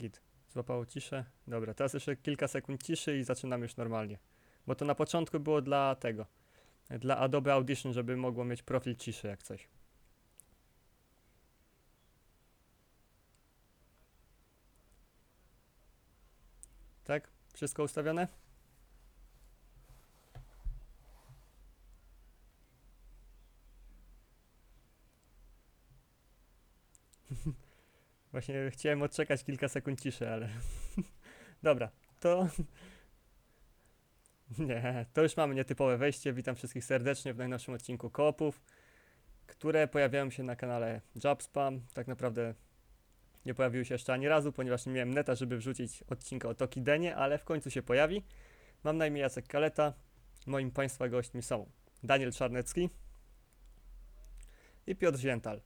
Git. Złapało ciszę. Dobra, teraz jeszcze kilka sekund ciszy i zaczynam już normalnie. Bo to na początku było dla tego. Dla Adobe Audition, żeby mogło mieć profil ciszy jak coś. Tak? Wszystko ustawione? Właśnie chciałem odczekać kilka sekund ciszy, ale. Dobra, to. Nie, to już mamy nietypowe wejście. Witam wszystkich serdecznie w najnowszym odcinku Koopów, które pojawiają się na kanale Jobspam. Tak naprawdę nie pojawiły się jeszcze ani razu, ponieważ nie miałem neta, żeby wrzucić odcinka o Tokidenie, ale w końcu się pojawi. Mam na imię Jacek Kaleta. Moim Państwa gośćmi są Daniel Czarnecki i Piotr Ziętal.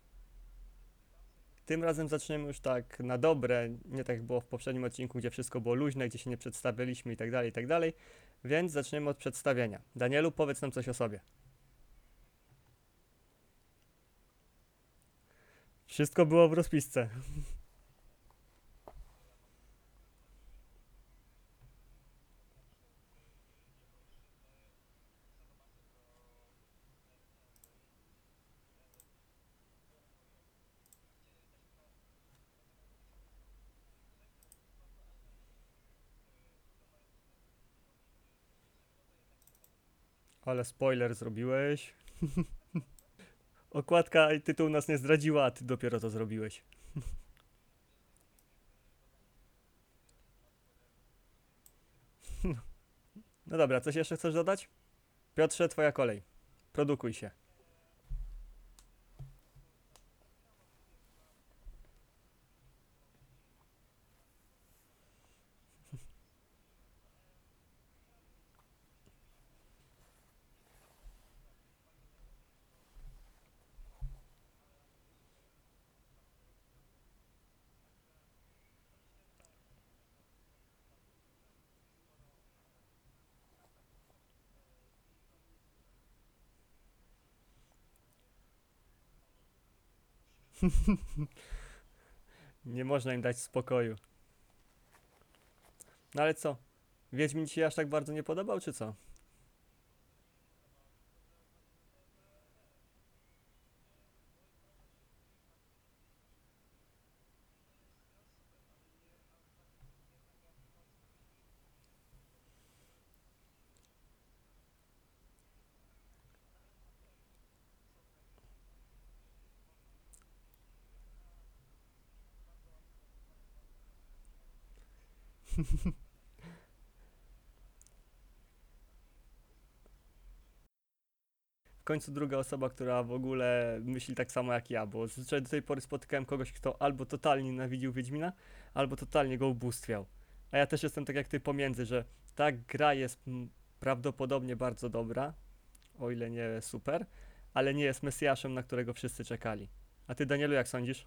Tym razem zaczniemy już tak na dobre, nie tak jak było w poprzednim odcinku, gdzie wszystko było luźne, gdzie się nie przedstawialiśmy i tak dalej, i tak dalej. Więc zaczniemy od przedstawienia. Danielu, powiedz nam coś o sobie. Wszystko było w rozpisce. Ale spoiler zrobiłeś. Okładka i tytuł nas nie zdradziła, a ty dopiero to zrobiłeś. No dobra, coś jeszcze chcesz dodać? Piotrze, twoja kolej. Produkuj się. Nie można im dać spokoju. No ale co? Wiedźmin ci się aż tak bardzo nie podobał, czy co? W końcu druga osoba, która w ogóle myśli tak samo jak ja, bo zazwyczaj do tej pory spotykałem kogoś, kto albo totalnie nienawidził Wiedźmina, albo totalnie go ubóstwiał. A ja też jestem tak jak ty pomiędzy, że ta gra jest prawdopodobnie bardzo dobra, o ile nie super, ale nie jest Mesjaszem, na którego wszyscy czekali. A ty, Danielu, jak sądzisz?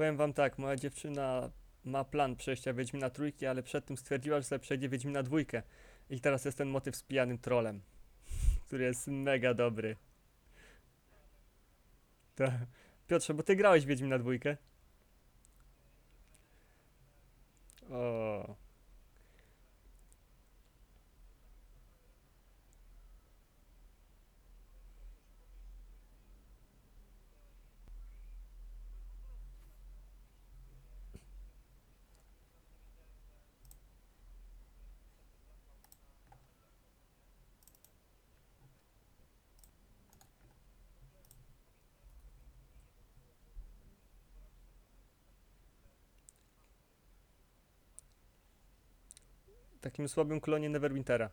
Powiem wam tak, moja dziewczyna ma plan przejścia Wiedźmina trójki, ale przed tym stwierdziła, że sobie przejdzie Wiedźmina dwójkę. I teraz jest ten motyw z pijanym trolem, który jest mega dobry. To... Piotrze, bo ty grałeś Wiedźmina dwójkę? O. Takim słabym klonie Neverwintera.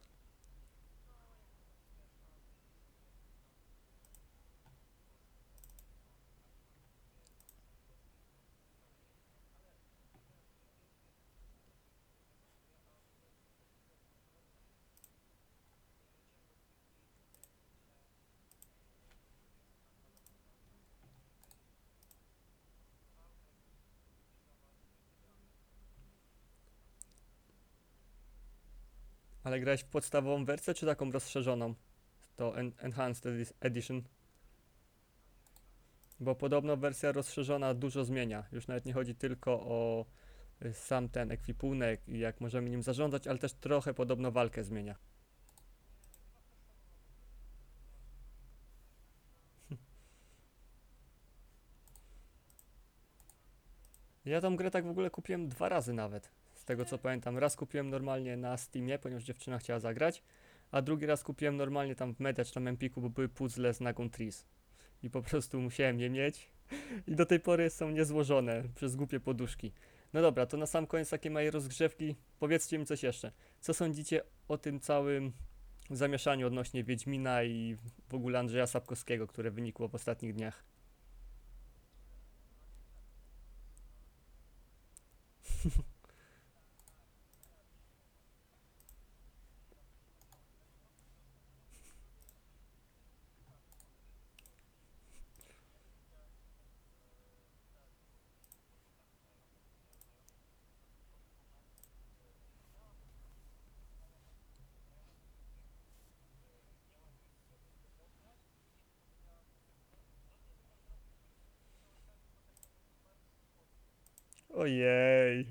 Ale grałeś w podstawową wersję, czy taką rozszerzoną? To en Enhanced edi- Edition. Bo podobno wersja rozszerzona dużo zmienia. Już nawet nie chodzi tylko o y, sam ten ekwipunek i jak możemy nim zarządzać, ale też trochę podobno walkę zmienia. Ja tą grę tak w ogóle kupiłem dwa razy nawet. Tego co pamiętam. Raz kupiłem normalnie na Steamie, ponieważ dziewczyna chciała zagrać, a drugi raz kupiłem normalnie tam w Media czy tam Empiku, bo były puzzle z Nagon Trees. I po prostu musiałem je mieć. I do tej pory są niezłożone przez głupie poduszki. No dobra, to na sam koniec takie mojej rozgrzewki. Powiedzcie mi coś jeszcze. Co sądzicie o tym całym zamieszaniu odnośnie Wiedźmina i w ogóle Andrzeja Sapkowskiego, które wynikło w ostatnich dniach? Ojej.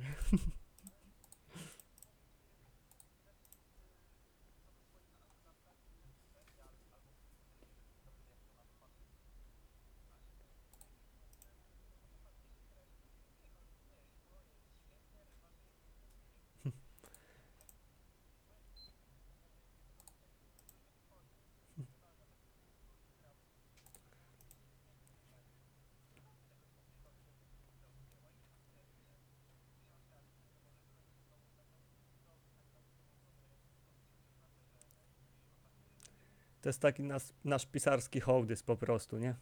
To jest taki nas, nasz pisarski hołdys po prostu, nie?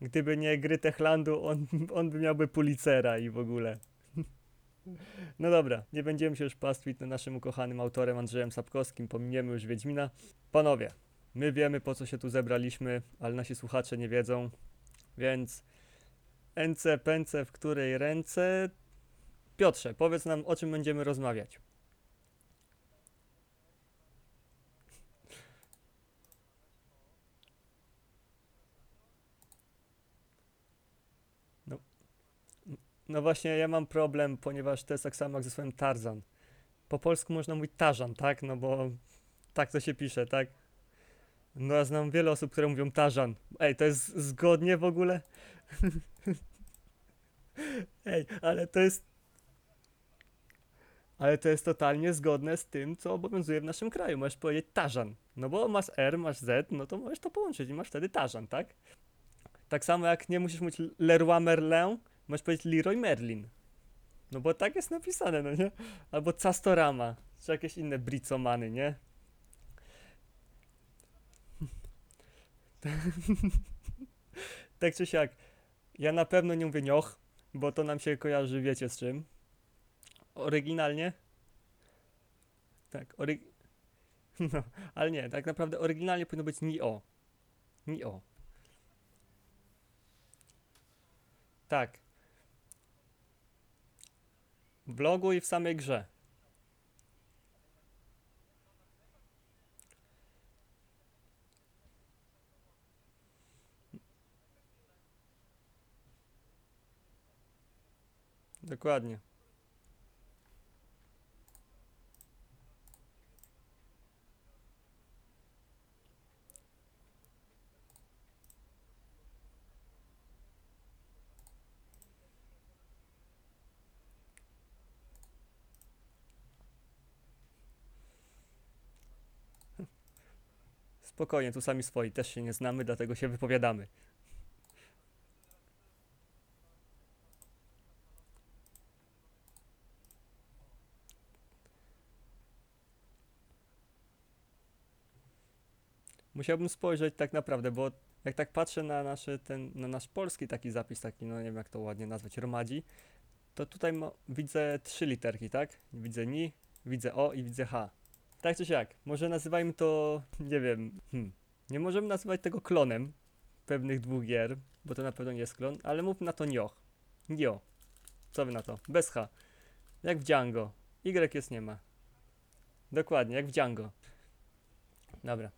Gdyby nie gry Techlandu, on, on by miałby Pulicera i w ogóle. No dobra, nie będziemy się już pastwić nad naszym ukochanym autorem Andrzejem Sapkowskim, pominiemy już Wiedźmina. Panowie, my wiemy po co się tu zebraliśmy, ale nasi słuchacze nie wiedzą, więc ence pęce w której ręce? Piotrze, powiedz nam o czym będziemy rozmawiać. No właśnie, ja mam problem, ponieważ to jest tak samo jak ze swoim Tarzan. Po polsku można mówić Tarzan, tak? No bo tak to się pisze, tak? No ja znam wiele osób, które mówią Tarzan. Ej, to jest zgodnie w ogóle? Ej, ale to jest... Ale to jest totalnie zgodne z tym, co obowiązuje w naszym kraju. Możesz powiedzieć Tarzan. No bo masz R, masz Z, no to możesz to połączyć i masz wtedy Tarzan, tak? Tak samo jak nie musisz mówić Leroy Merlin, Możesz powiedzieć Leroy Merlin. No bo tak jest napisane, no nie? Albo Castorama, czy jakieś inne bricomany, nie? tak czy siak, ja na pewno nie mówię nioch, bo to nam się kojarzy, wiecie z czym. Oryginalnie? Tak, ory... No, ale nie, tak naprawdę oryginalnie powinno być Nio. Nio. Tak. W i w samej grze. Dokładnie. Spokojnie, tu sami swoi, też się nie znamy, dlatego się wypowiadamy. Musiałbym spojrzeć tak naprawdę, bo jak tak patrzę na, nasze, ten, na nasz polski taki zapis, taki, no nie wiem jak to ładnie nazwać, romadzi, to tutaj mo- widzę trzy literki, tak? Widzę ni, widzę o i widzę h. Tak czy siak, może nazywajmy to, nie wiem, hmm, nie możemy nazywać tego klonem pewnych dwóch gier, bo to na pewno nie jest klon, ale mów na to nioch. Nio. Co wy na to? Bez H. Jak w Django. Y jest nie ma. Dokładnie, jak w Django. Dobra.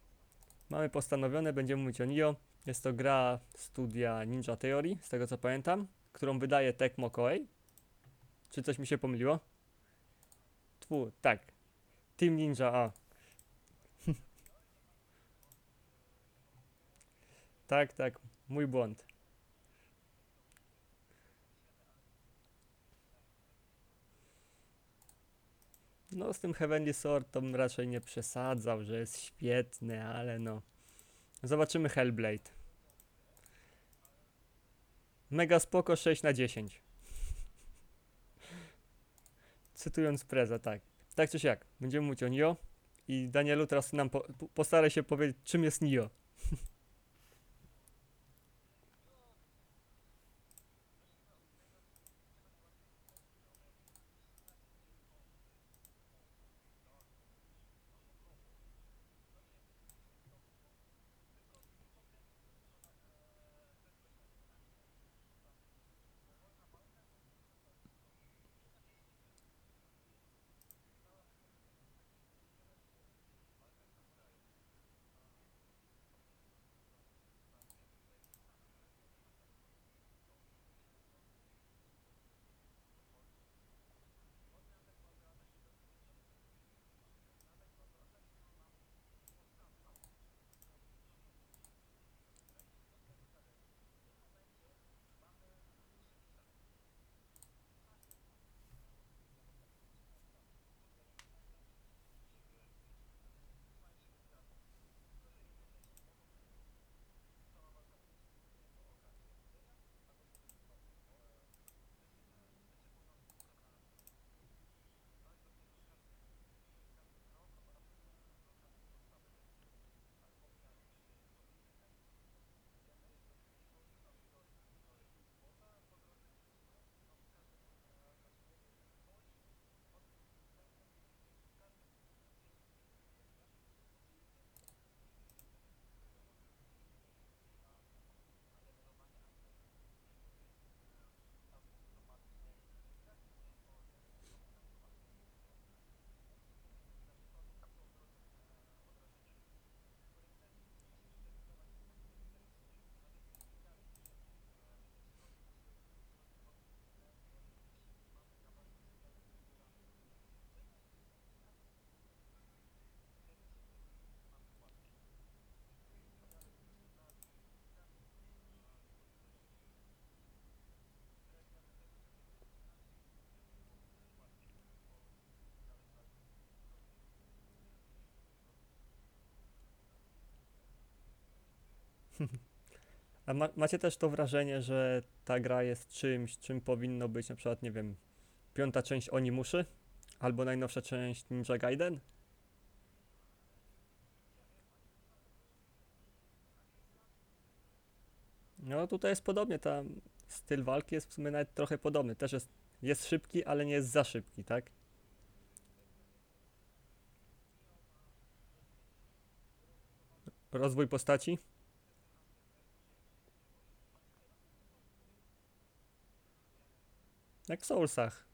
Mamy postanowione, będziemy mówić o Nio. Jest to gra studia Ninja Theory, z tego co pamiętam, którą wydaje Tecmo Koei. Czy coś mi się pomyliło? Tfu, tak. Team Ninja, a. tak, tak, mój błąd. No, z tym Heavenly Sword to bym raczej nie przesadzał, że jest świetny, ale no. Zobaczymy Hellblade. Mega spoko 6 na 10. Cytując Preza, tak. Tak czy siak, będziemy mówić o Nio i Danielu teraz nam po, po- postaraj się powiedzieć, czym jest Nio. A ma, macie też to wrażenie, że ta gra jest czymś, czym powinno być na przykład, nie wiem, piąta część Onimuszy? Albo najnowsza część Ninja Gaiden? No tutaj jest podobnie, tam styl walki jest w sumie nawet trochę podobny. Też jest, jest szybki, ale nie jest za szybki, tak? Rozwój postaci? Jak w Soulsach.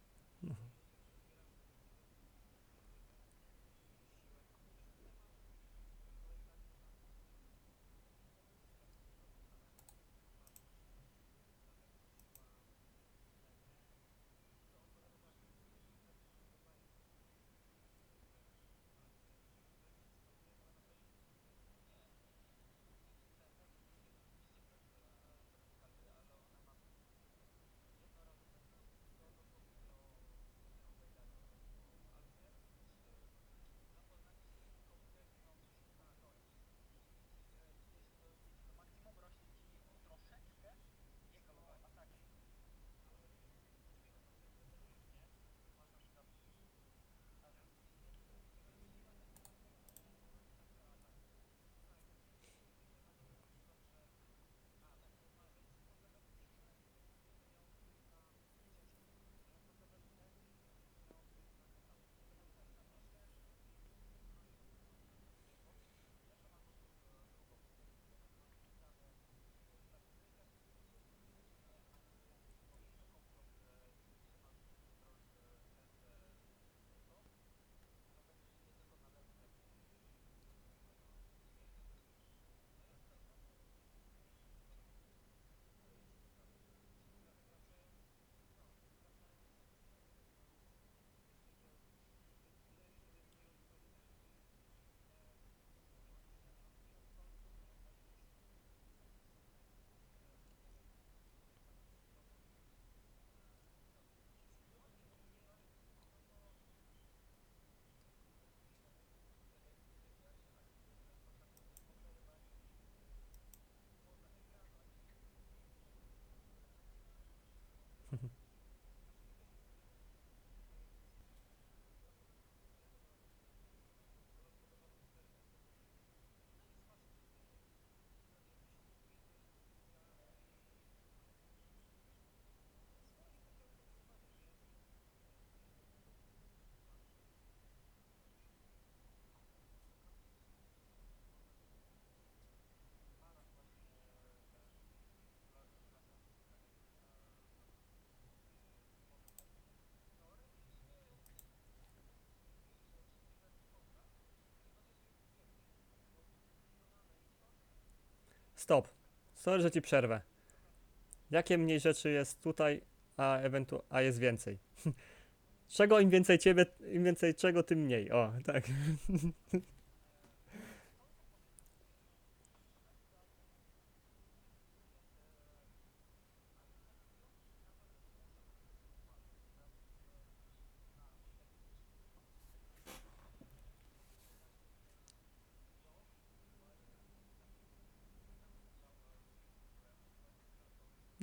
Stop. Sorry, że ci przerwę. Jakie mniej rzeczy jest tutaj, a ewentu a jest więcej? Czego im więcej ciebie, im więcej czego, tym mniej. O, tak.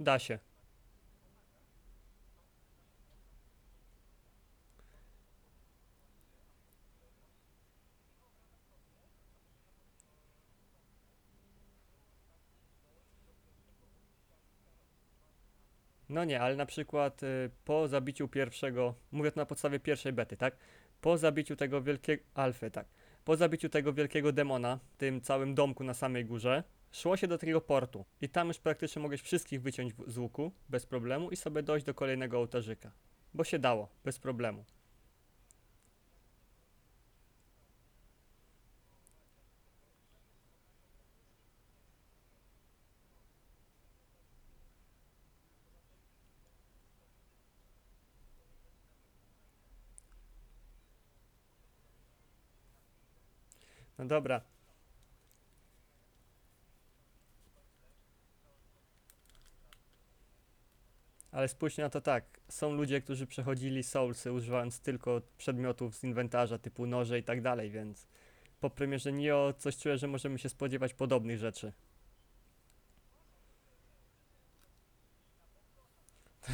Da się. No nie, ale na przykład y, po zabiciu pierwszego, mówię to na podstawie pierwszej bety, tak? Po zabiciu tego wielkiego, alfy, tak. Po zabiciu tego wielkiego demona, tym całym domku na samej górze, szło się do tego portu. I tam już praktycznie mogłeś wszystkich wyciąć z łuku, bez problemu, i sobie dojść do kolejnego ołtarzyka. Bo się dało, bez problemu. No dobra. Ale spójrz na to tak. Są ludzie, którzy przechodzili Soulsy używając tylko przedmiotów z inwentarza typu noże i tak dalej, więc po premierze Nio coś czuję, że możemy się spodziewać podobnych rzeczy.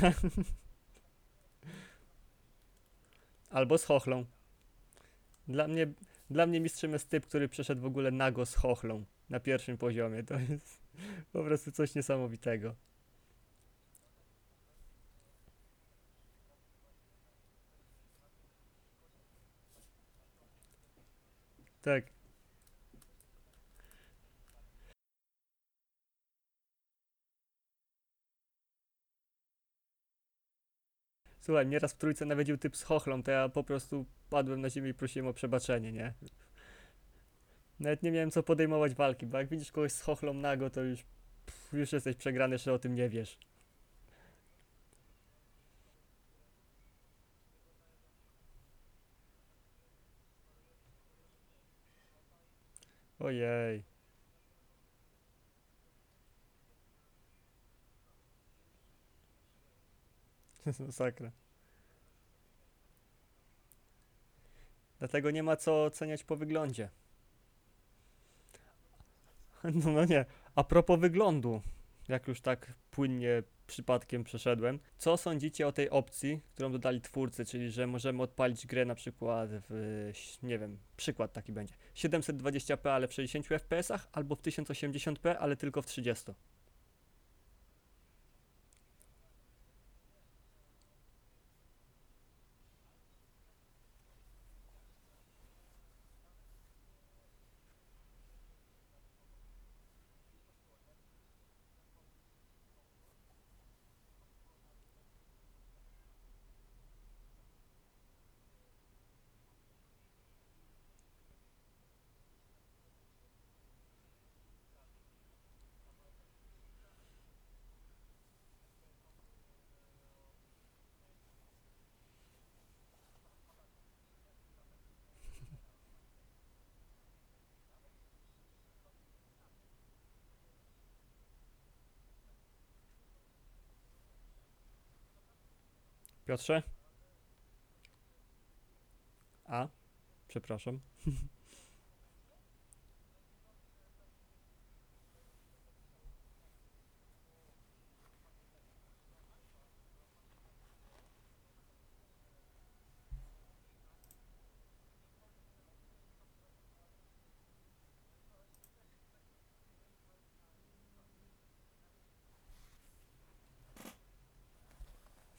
Albo z chochlą. Dla mnie, dla mnie mistrzem jest typ, który przeszedł w ogóle nago z chochlą na pierwszym poziomie. To jest po prostu coś niesamowitego. Tak. Słuchaj, mnie raz w trójce nawiedził typ z chochlą, to ja po prostu padłem na ziemię i prosiłem o przebaczenie, nie? Nawet nie miałem co podejmować walki, bo jak widzisz kogoś z chochlą nago, to już, pff, już jesteś przegrany, że o tym nie wiesz. Ojej. Masakra. Dlatego nie ma co oceniać po wyglądzie. No, no nie. A propos wyglądu, jak już tak płynnie przypadkiem przeszedłem, co sądzicie o tej opcji, którą dodali twórcy, czyli że możemy odpalić grę na przykład w, nie wiem, przykład taki będzie, 720p, ale w 60 fps, albo w 1080p, ale tylko w 30. Piotrze? A? Przepraszam.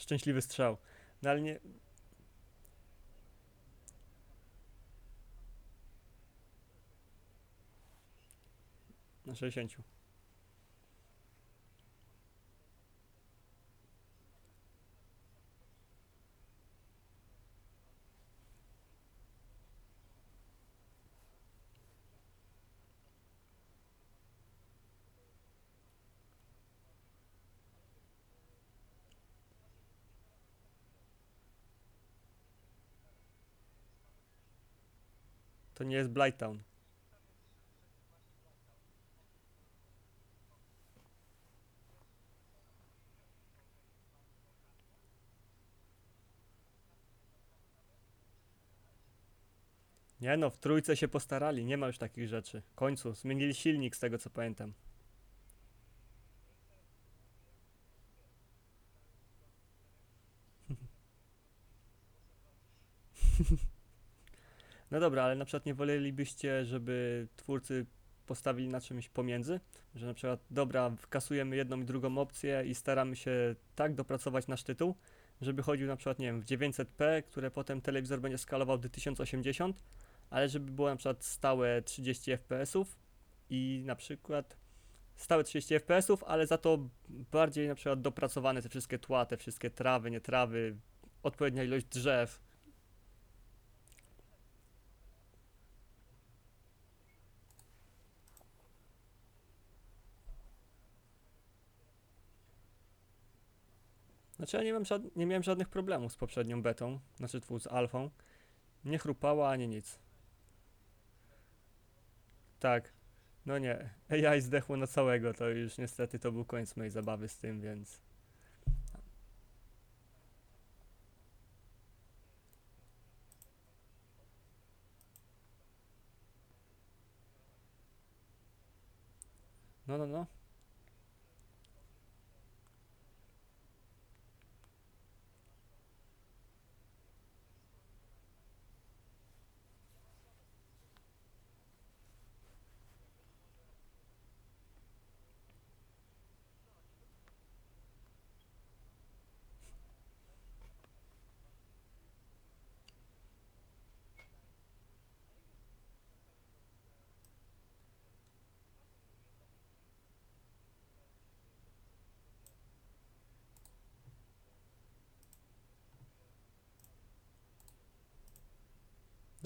Szczęśliwy strzał. No ale nie... Na 60. To nie jest Blighttown. Nie no, w trójce się postarali, nie ma już takich rzeczy. W końcu, zmienili silnik z tego co pamiętam. No dobra, ale na przykład nie wolelibyście, żeby twórcy postawili na czymś pomiędzy? Że na przykład, dobra, kasujemy jedną i drugą opcję i staramy się tak dopracować nasz tytuł, żeby chodził na przykład, nie wiem, w 900p, które potem telewizor będzie skalował do 1080, ale żeby było na przykład stałe 30 fps i na przykład stałe 30 fps, ale za to bardziej na przykład dopracowane te wszystkie tła, te wszystkie trawy, nie trawy, odpowiednia ilość drzew. Znaczy ja nie, mam żad- nie miałem żadnych problemów z poprzednią betą, znaczy z alfą. Nie chrupała ani nic. Tak. No nie. AI zdechło na całego, to już niestety to był koniec mojej zabawy z tym, więc... No, no, no.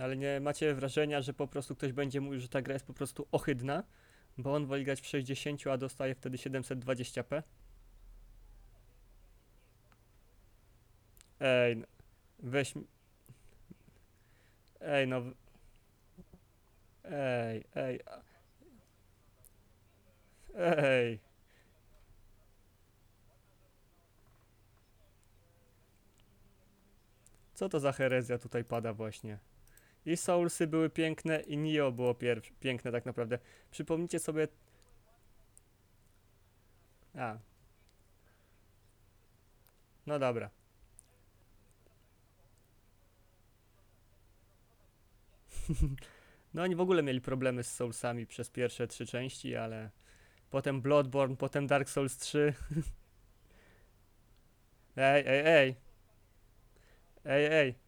Ale nie macie wrażenia, że po prostu ktoś będzie mówił, że ta gra jest po prostu ohydna, bo on woli grać w 60, a dostaje wtedy 720p? Ej, weź. Ej, no. w- Ej, ej. Ej. Co to za herezja tutaj pada właśnie? I Soulsy były piękne, i Nio było piękne tak naprawdę. Przypomnijcie sobie... A. No dobra. No oni w ogóle mieli problemy z Soulsami przez pierwsze trzy części, ale... Potem Bloodborne, potem Dark Souls 3. Ej, ej, ej. Ej, ej.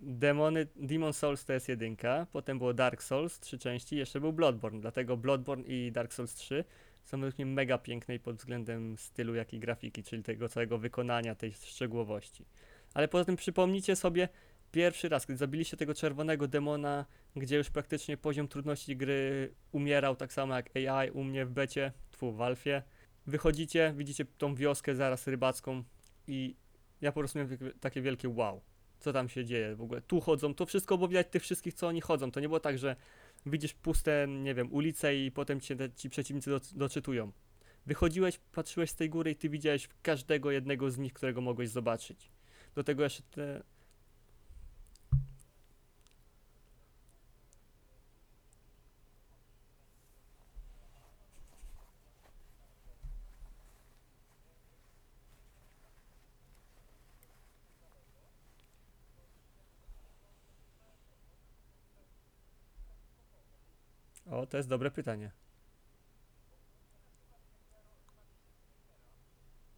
Demony, Demon Souls to jest jedynka, potem było Dark Souls, trzy części, jeszcze był Bloodborne, dlatego Bloodborne i Dark Souls 3 są według mnie mega piękne pod względem stylu, jak i grafiki, czyli tego całego wykonania, tej szczegółowości. Ale poza tym przypomnijcie sobie pierwszy raz, kiedy zabiliście tego czerwonego demona, gdzie już praktycznie poziom trudności gry umierał, tak samo jak AI u mnie w becie, tfu, w alfie. Wychodzicie, widzicie tą wioskę zaraz rybacką i ja po prostu miałem takie wielkie wow co tam się dzieje w ogóle. Tu chodzą, to wszystko było widać tych wszystkich, co oni chodzą. To nie było tak, że widzisz puste, nie wiem, ulice i potem cię ci przeciwnicy do, doczytują. Wychodziłeś, patrzyłeś z tej góry i ty widziałeś każdego jednego z nich, którego mogłeś zobaczyć. Do tego jeszcze te... O, to jest dobre pytanie.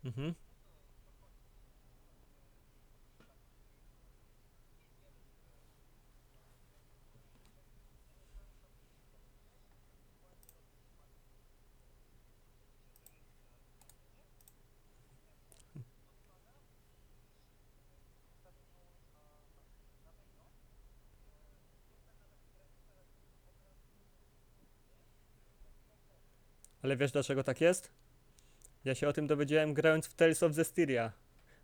Mhm. Ale wiesz dlaczego tak jest? Ja się o tym dowiedziałem grając w Tales of Zestiria.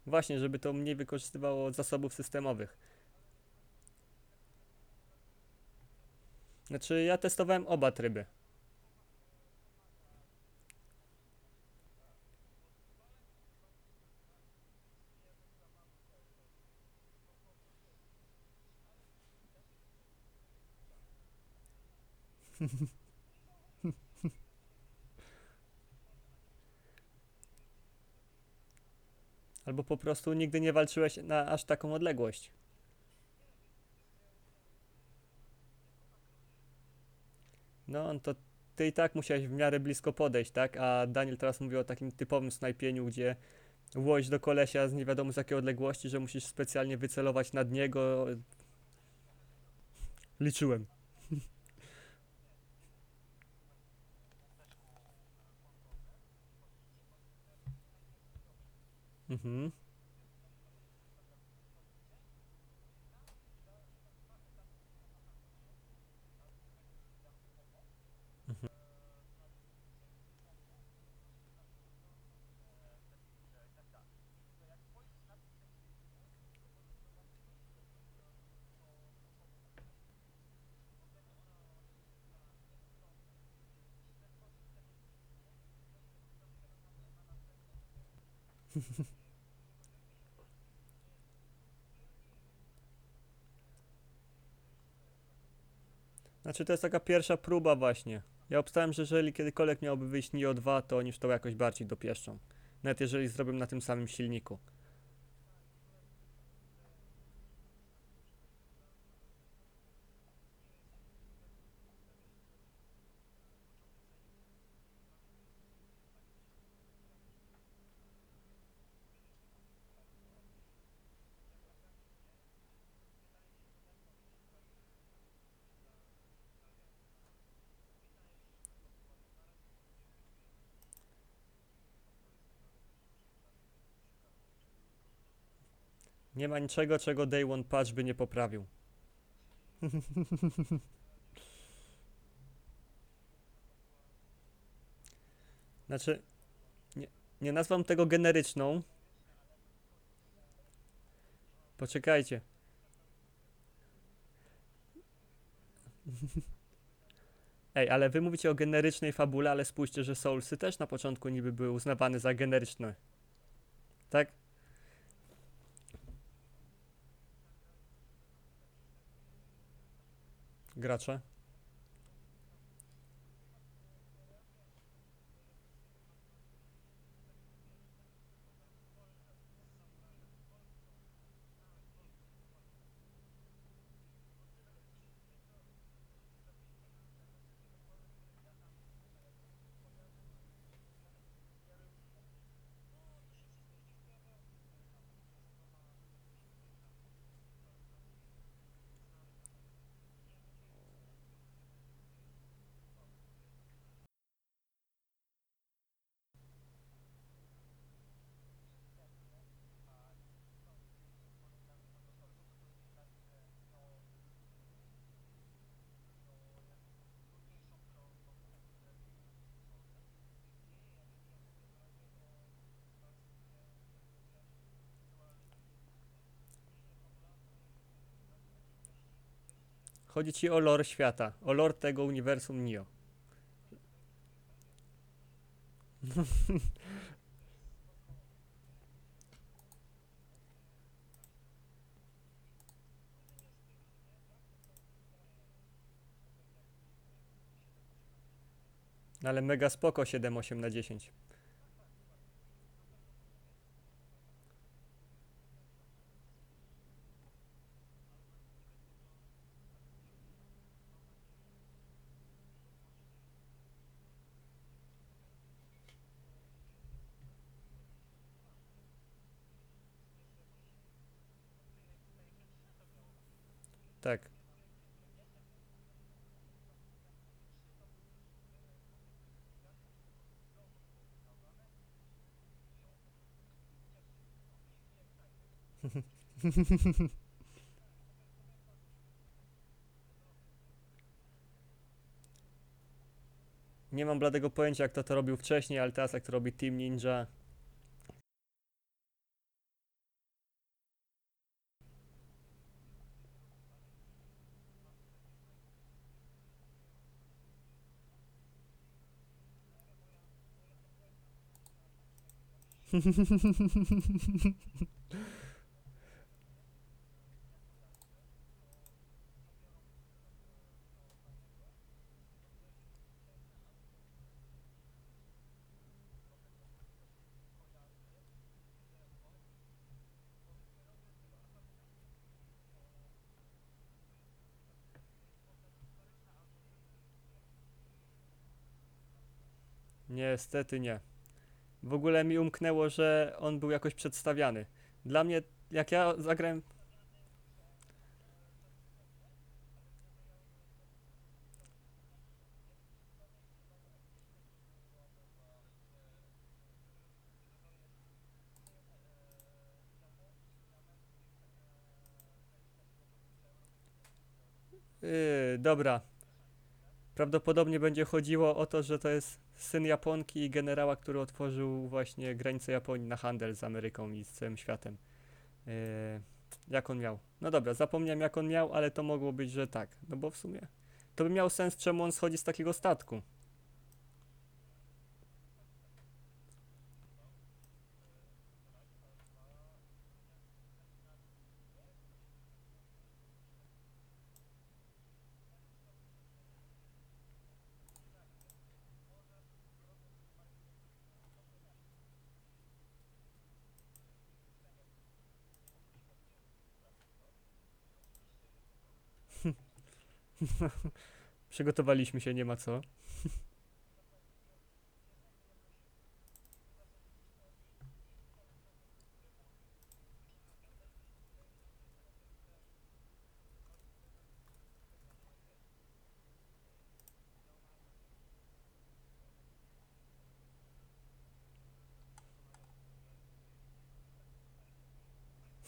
Właśnie, żeby to mniej wykorzystywało zasobów systemowych. Znaczy, ja testowałem oba tryby. Albo po prostu nigdy nie walczyłeś na aż taką odległość. No, to ty i tak musiałeś w miarę blisko podejść, tak? A Daniel teraz mówi o takim typowym snajpieniu, gdzie łoś do kolesia z nie wiadomo z jakiej odległości, że musisz specjalnie wycelować nad niego. Liczyłem. Mhm. Znaczy to jest taka pierwsza próba właśnie. Ja obstałem, że jeżeli kiedykolwiek miałoby wyjść Nio 2, to oni już to jakoś bardziej dopieszczą. Nawet jeżeli zrobią na tym samym silniku. Nie ma niczego, czego Day One Patch by nie poprawił. Znaczy, nie, nie nazwam tego generyczną. Poczekajcie. Ej, ale wy mówicie o generycznej fabule, ale spójrzcie, że Soulsy też na początku niby były uznawane za generyczne. Tak? Gracze. Chodzi ci o lore świata, o lore tego uniwersum Nio. Ale mega spoko 7, 8 na 10. Tak. Nie mam bladego pojęcia, jak to to robił wcześniej, ale teraz jak to robi Team Ninja. Niestety nie. W ogóle mi umknęło, że on był jakoś przedstawiany. Dla mnie, jak ja zagrałem. Yy, dobra. Prawdopodobnie będzie chodziło o to, że to jest syn Japonki i generała, który otworzył właśnie granicę Japonii na handel z Ameryką i z całym światem. Yy, jak on miał? No dobra, zapomniałem jak on miał, ale to mogło być, że tak. No bo w sumie to by miał sens, czemu on schodzi z takiego statku. Przygotowaliśmy się, nie ma co.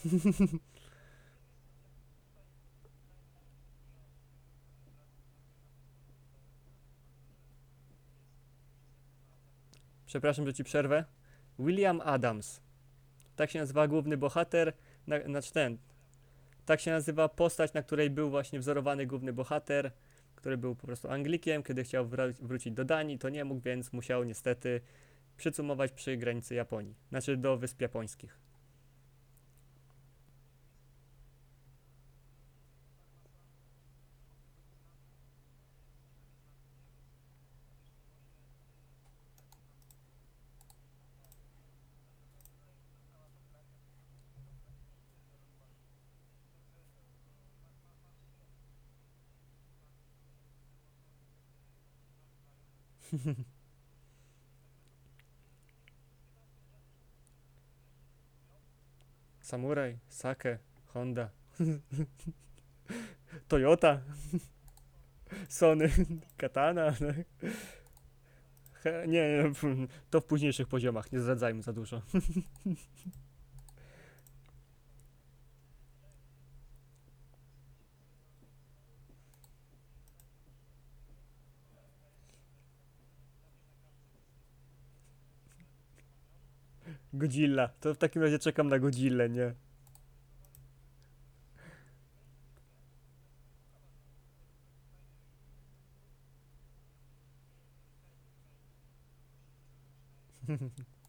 Przepraszam, że ci przerwę. William Adams. Tak się nazywa główny bohater, na, znaczy ten. Tak się nazywa postać, na której był właśnie wzorowany główny bohater, który był po prostu Anglikiem, kiedy chciał wra- wrócić do Danii, to nie mógł, więc musiał niestety przycumować przy granicy Japonii, znaczy do Wysp Japońskich. Samuraj, Sake, Honda, Toyota, Sony, Katana. Nie, to w późniejszych poziomach, nie zdradzajmy za dużo. Godzilla, to w takim razie czekam na Godzillę, nie?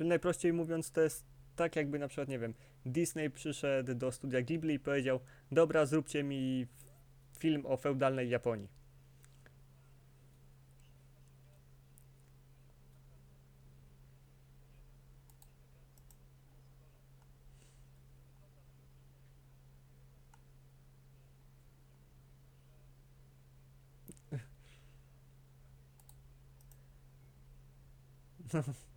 Czyli najprościej mówiąc, to jest tak jakby na przykład, nie wiem, Disney przyszedł do studia Ghibli i powiedział, dobra, zróbcie mi film o feudalnej Japonii.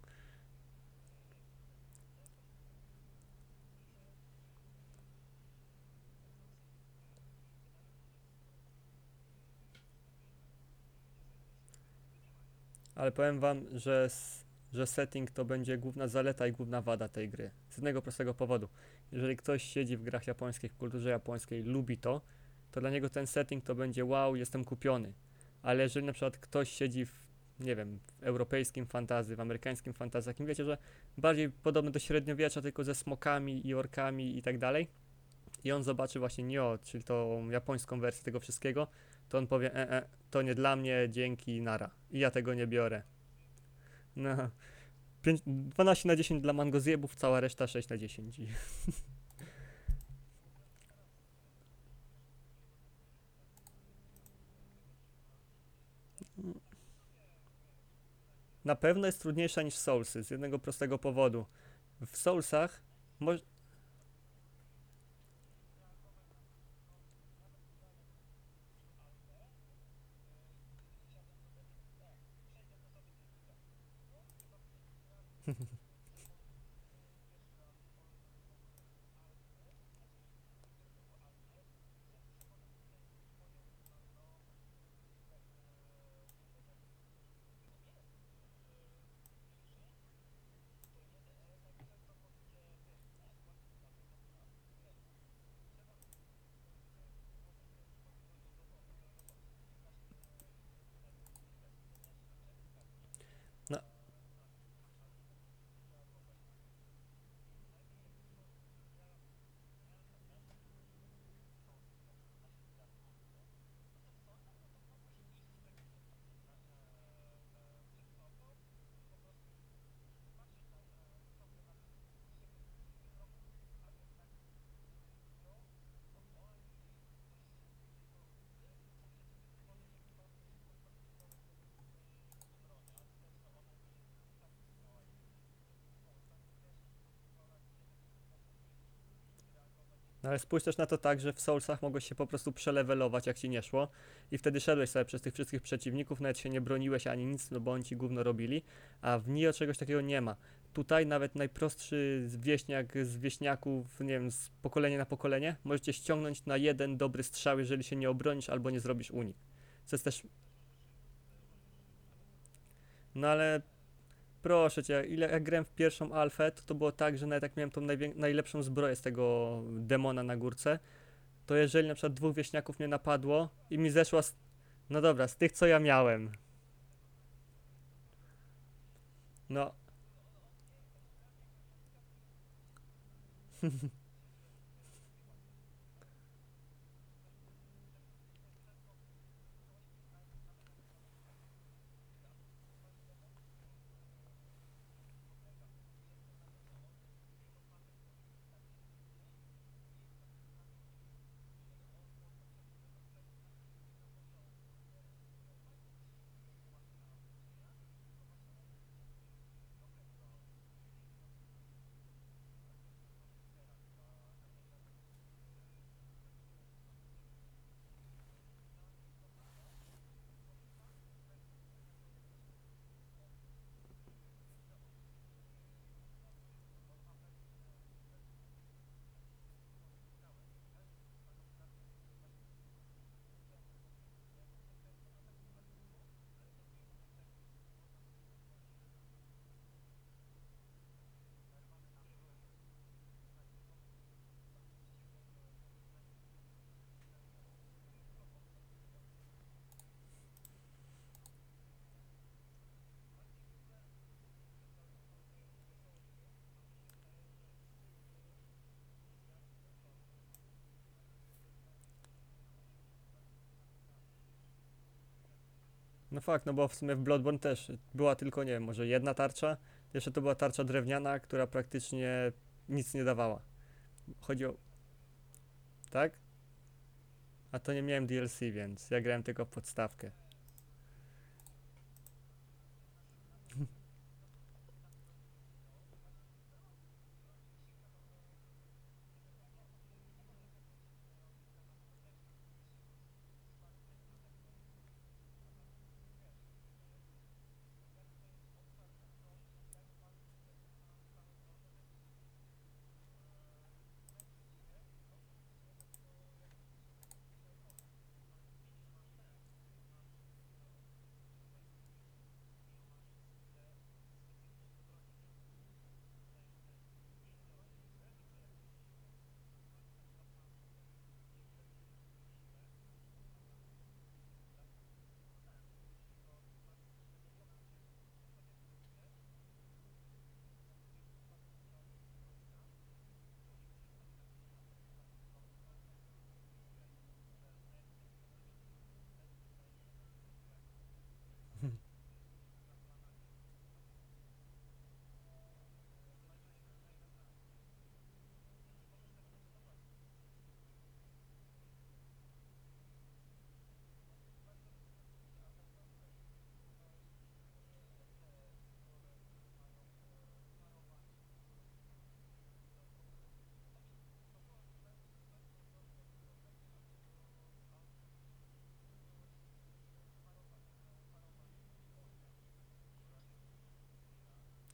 ale powiem wam, że, że setting to będzie główna zaleta i główna wada tej gry. Z jednego prostego powodu. Jeżeli ktoś siedzi w grach japońskich, w kulturze japońskiej, lubi to, to dla niego ten setting to będzie wow, jestem kupiony. Ale jeżeli na przykład ktoś siedzi w, nie wiem, w europejskim fantazy, w amerykańskim fantazy, takim wiecie, że bardziej podobny do średniowiecza, tylko ze smokami i orkami i tak dalej, i on zobaczy właśnie Nioh, czyli tą japońską wersję tego wszystkiego, to on powie, e, e, to nie dla mnie, dzięki, nara. I ja tego nie biorę. No. 5, 12 na 10 dla mangozjebów, cała reszta 6 na 10. I- Na pewno jest trudniejsza niż Soulsy, z jednego prostego powodu. W Soulsach moż... No. No ale spójrz też na to tak, że w Soulsach mogłeś się po prostu przelewelować jak ci nie szło i wtedy szedłeś sobie przez tych wszystkich przeciwników, nawet się nie broniłeś ani nic, no bo oni ci gówno robili, a w Nioh czegoś takiego nie ma. Tutaj nawet najprostszy wieśniak z wieśniaków, nie wiem, z pokolenia na pokolenie, możecie ściągnąć na jeden dobry strzał, jeżeli się nie obronisz albo nie zrobisz unik. Co jest też... No ale proszę cię, ile jak grałem w pierwszą alfę, to to było tak, że nawet jak miałem tą najlepszą zbroję z tego demona na górce, to jeżeli na przykład dwóch wieśniaków mnie napadło i mi zeszła z... No dobra, z tych co ja miałem. No. No fakt, no bo w sumie w Bloodborne też była tylko, nie wiem, może jedna tarcza. Jeszcze to była tarcza drewniana, która praktycznie nic nie dawała. Chodzi o... Tak? A to nie miałem DLC, więc ja grałem tylko w podstawkę.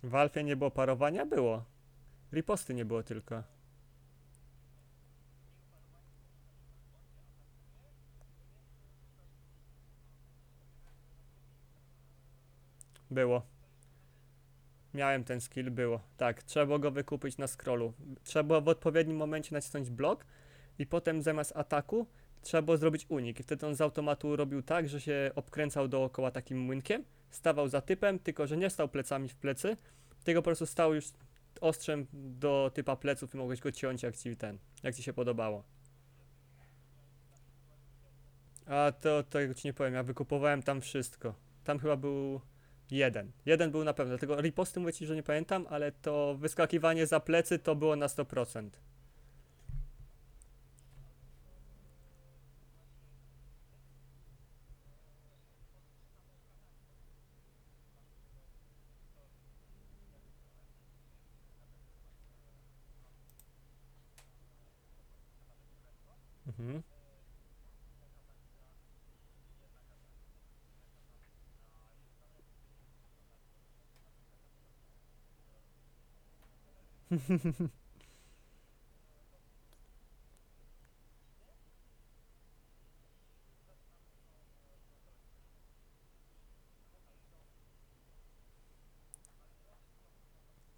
W Alfie nie było parowania? Było. Riposty nie było tylko. Było. Miałem ten skill, było. Tak, trzeba było go wykupić na scrollu. Trzeba było w odpowiednim momencie nacisnąć blok i potem zamiast ataku trzeba było zrobić unik. I wtedy on z automatu robił tak, że się obkręcał dookoła takim młynkiem, stawał za typem, tylko że nie stał plecami w plecy, tylko po prostu stał już ostrzem do typa pleców i mogłeś go ciąć jak ci ten, jak ci się podobało. A to tego ci nie powiem, ja wykupowałem tam wszystko. Tam chyba był jeden. Jeden był na pewno, dlatego riposty mówię ci, że nie pamiętam, ale to wyskakiwanie za plecy to było na 100%. Mhm.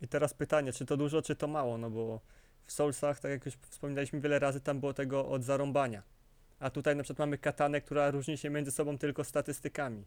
I teraz pytanie, czy to dużo, czy to mało, no bo w Soulsach, tak jak już wspominaliśmy wiele razy, tam było tego od zarąbania. A tutaj na przykład mamy katanę, która różni się między sobą tylko statystykami.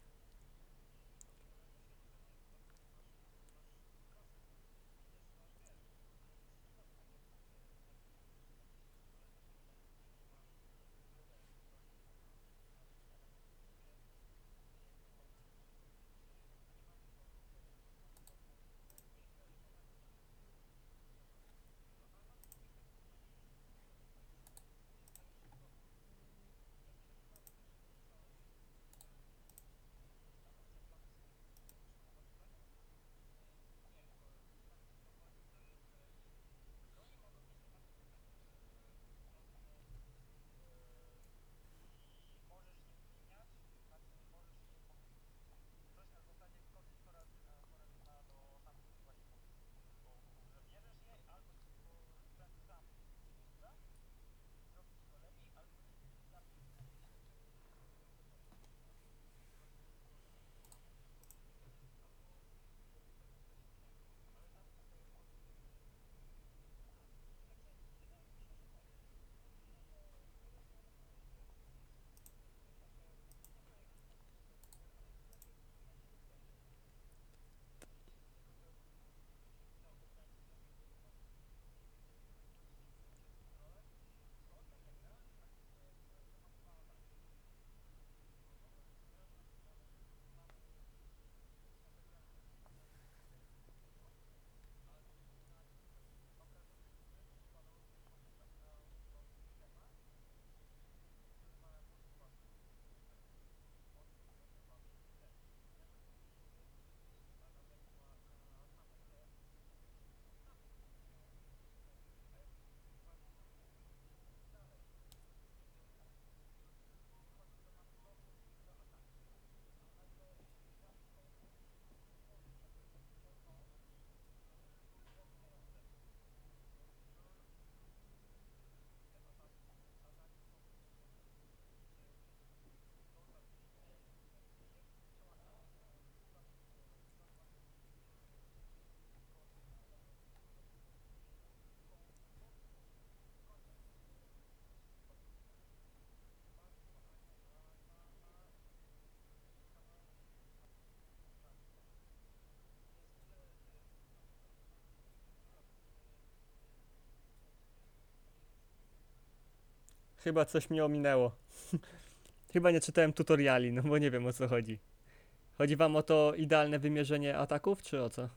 Chyba coś mi ominęło. Chyba nie czytałem tutoriali, no bo nie wiem o co chodzi. Chodzi wam o to idealne wymierzenie ataków, czy o co?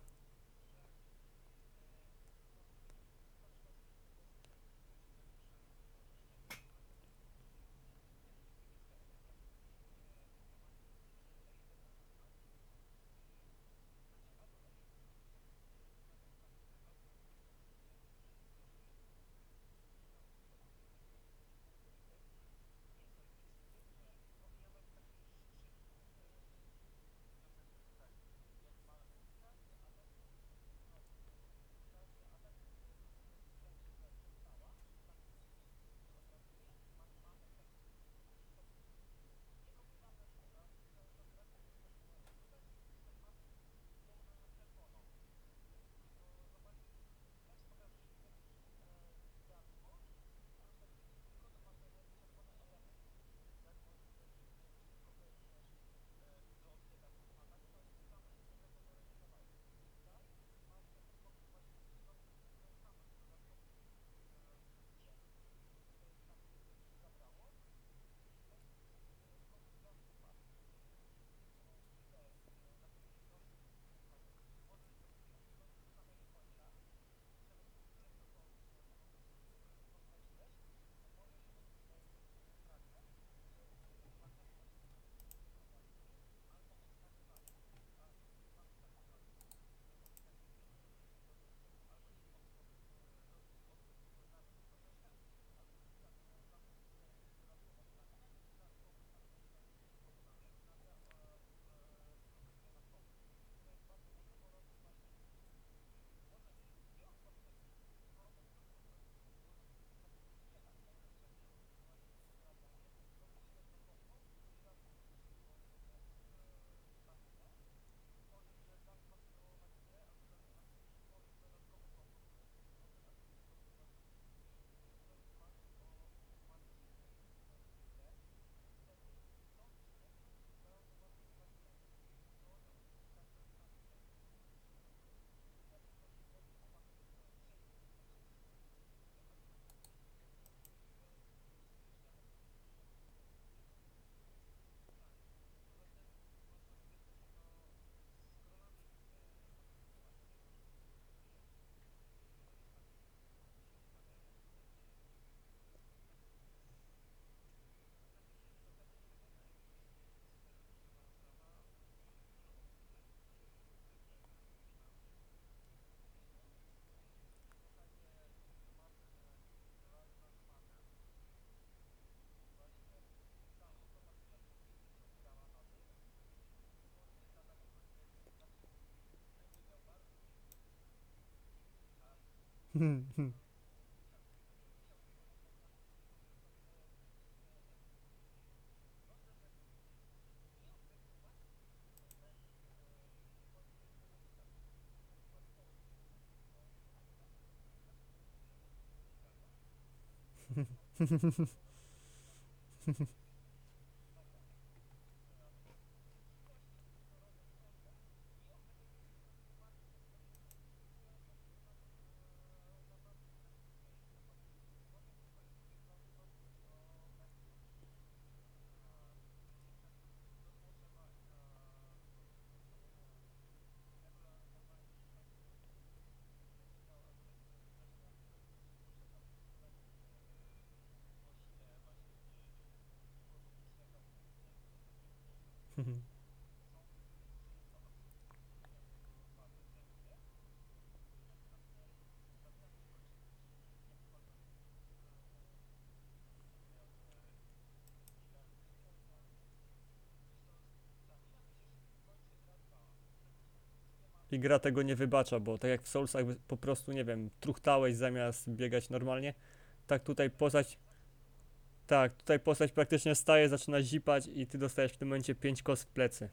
Hmm. I gra tego nie wybacza, bo tak jak w Soulsach po prostu, nie wiem, truchtałeś zamiast biegać normalnie, tak tutaj postać... Tak, tutaj postać praktycznie staje, zaczyna zipać i ty dostajesz w tym momencie 5 kos w plecy.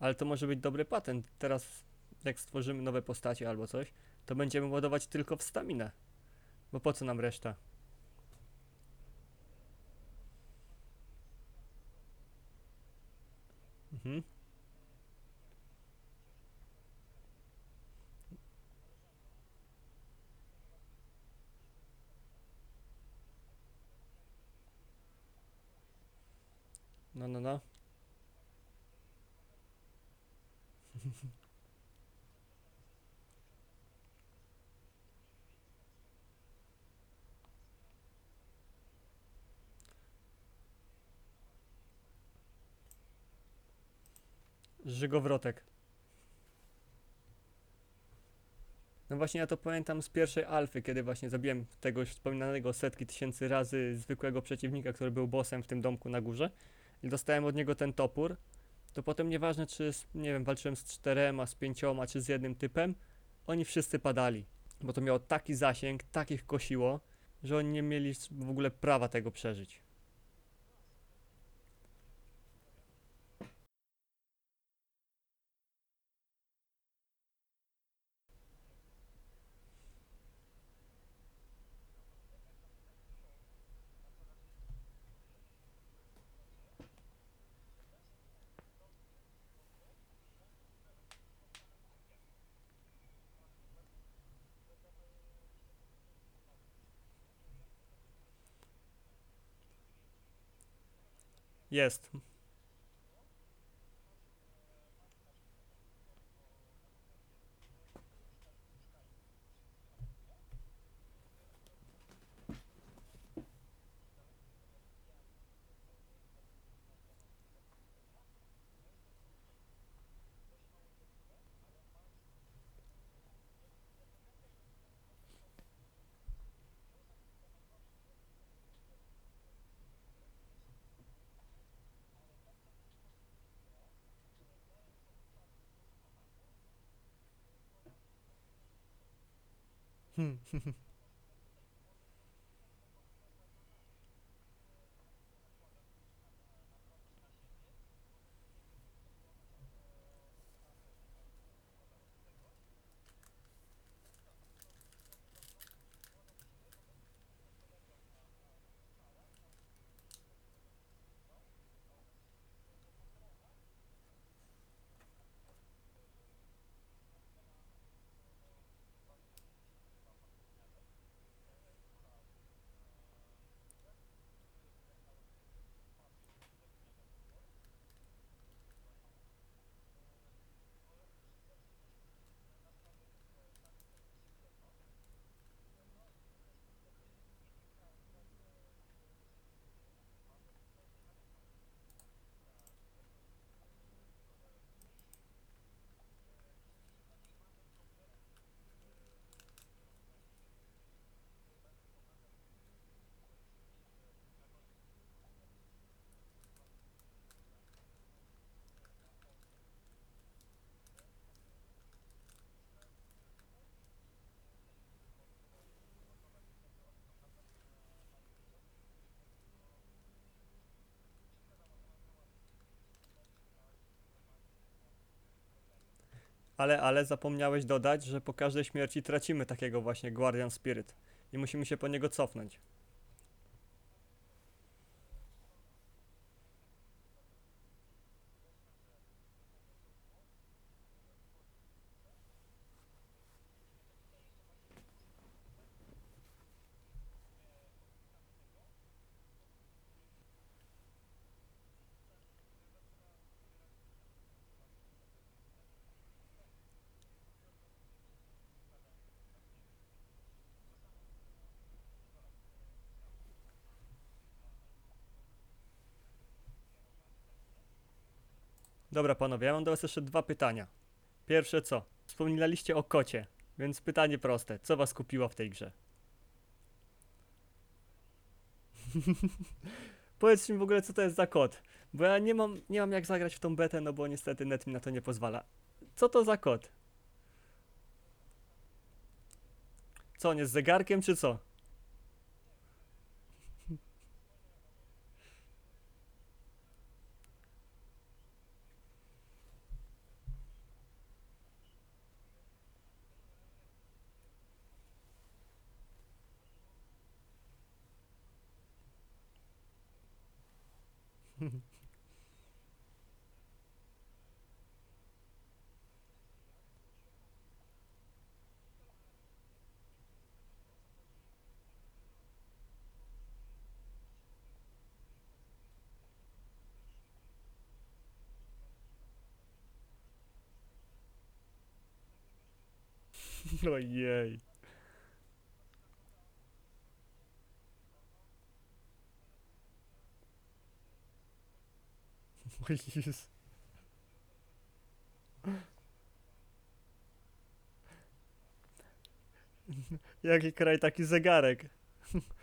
Ale to może być dobry patent. Teraz, jak stworzymy nowe postacie albo coś, to będziemy ładować tylko w staminę. Bo po co nam reszta? Mhm. No, no, no. Żygowrotek. No właśnie ja to pamiętam z pierwszej alfy, kiedy właśnie zabiłem tego już wspominanego setki tysięcy razy zwykłego przeciwnika, który był bossem w tym domku na górze i dostałem od niego ten topór, to potem nieważne czy, nie wiem, walczyłem z czterema, z pięcioma, czy z jednym typem, oni wszyscy padali, bo to miało taki zasięg, takich kosiło, że oni nie mieli w ogóle prawa tego przeżyć. Jest. 嗯哼哼。Ale, ale zapomniałeś dodać, że po każdej śmierci tracimy takiego właśnie Guardian Spirit i musimy się po niego cofnąć. Dobra, panowie, ja mam do was jeszcze dwa pytania. Pierwsze co? Wspominaliście o kocie, więc pytanie proste. Co was kupiło w tej grze? Powiedzcie mi w ogóle, co to jest za kot. Bo ja nie mam, nie mam jak zagrać w tą betę, no bo niestety net mi na to nie pozwala. Co to za kot? Co, on jest zegarkiem, czy co? Ojej. O Jezus. Jaki kraj, taki zegarek.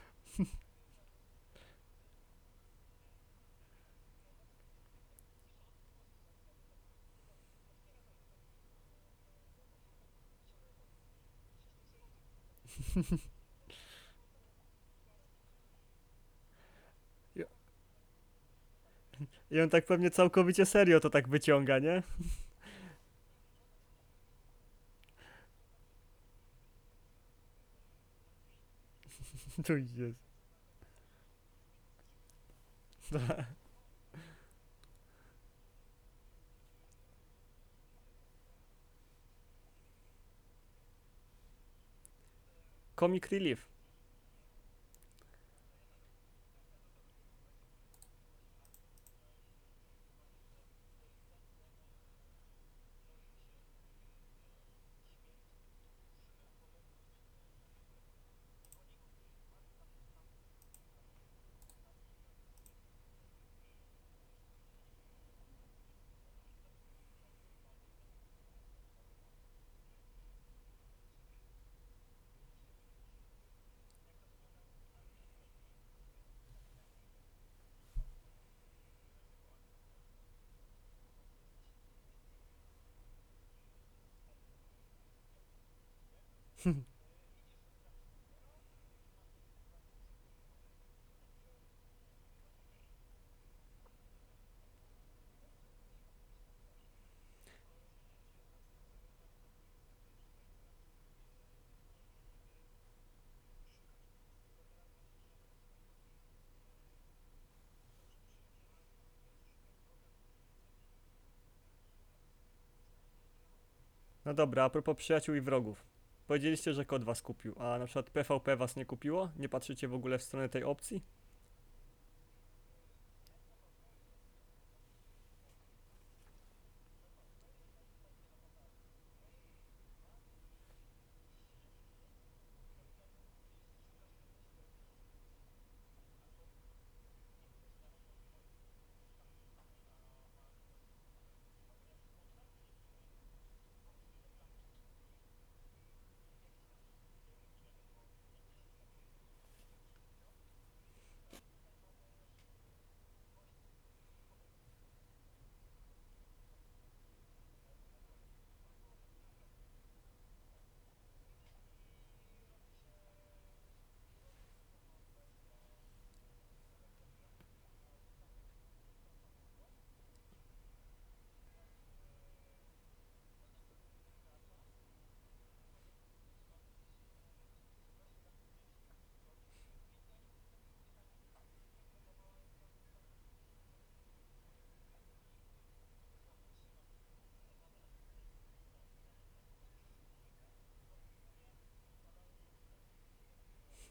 I on tak pewnie całkowicie serio to tak wyciąga, nie? Tu jest. Comic Relief. No dobra, a propos przyjaciół i wrogów. Powiedzieliście, że kod was kupił, a na przykład PvP was nie kupiło? Nie patrzycie w ogóle w stronę tej opcji?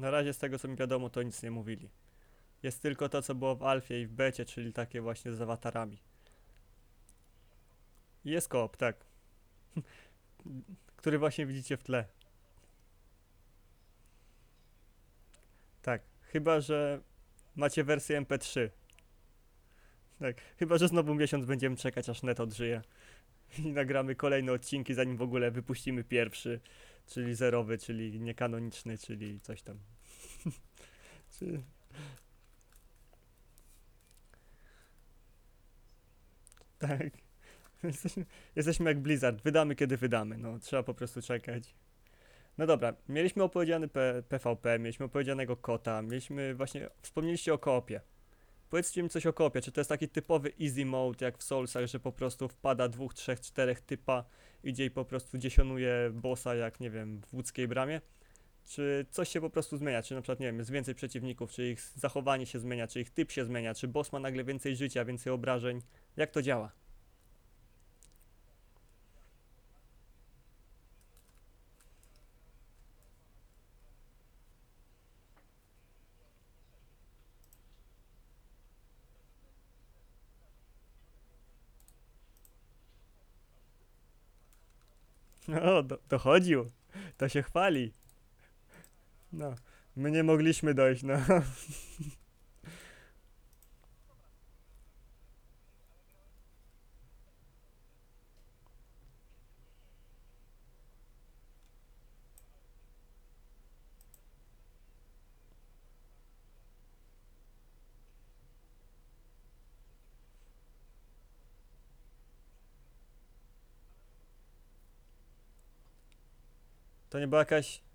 Na razie z tego co mi wiadomo, to nic nie mówili. Jest tylko to, co było w alfie i w becie, czyli takie właśnie z awatarami. Jest koop, tak. Który właśnie widzicie w tle. Tak, chyba że macie wersję MP3. Tak, chyba że znowu miesiąc będziemy czekać, aż net odżyje. I nagramy kolejne odcinki, zanim w ogóle wypuścimy pierwszy, czyli zerowy, czyli niekanoniczny, czyli coś tam. Czy... Tak. Jesteśmy, jesteśmy jak Blizzard. Wydamy kiedy wydamy. No, trzeba po prostu czekać. No dobra, mieliśmy opowiedziany P PvP, mieliśmy opowiedzianego kota, mieliśmy właśnie. Wspomnieliście o koopie. Powiedzcie mi coś o koopie. Czy to jest taki typowy easy mode jak w Soulsach, że po prostu wpada dwóch, trzech, czterech typa, idzie i po prostu dziesionuje bossa jak nie wiem, w łódzkiej bramie? Czy coś się po prostu zmienia? Czy na przykład, nie wiem, jest więcej przeciwników, czy ich zachowanie się zmienia, czy ich typ się zmienia, czy boss ma nagle więcej życia, więcej obrażeń? Jak to działa? O, do, dochodził. To się chwali. No, my nie mogliśmy dojść, no. To nie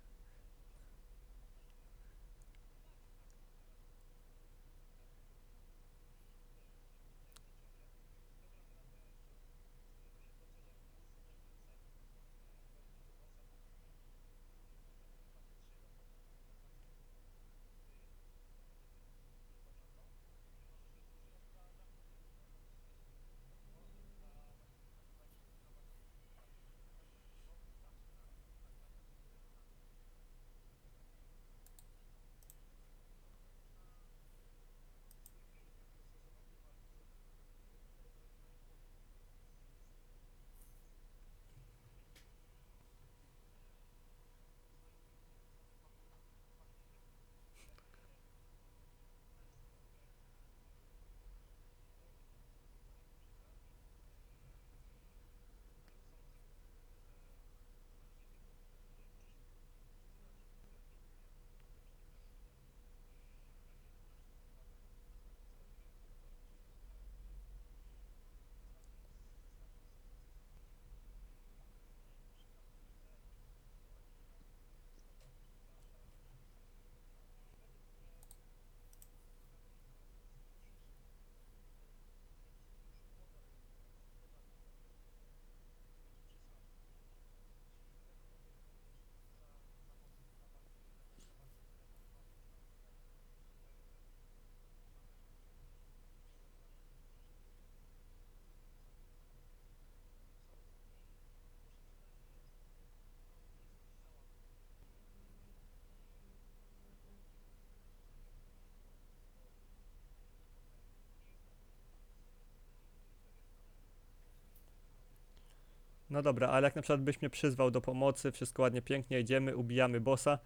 No dobra, ale jak na przykład byś mnie przyzwał do pomocy, wszystko ładnie, pięknie, idziemy, ubijamy bossa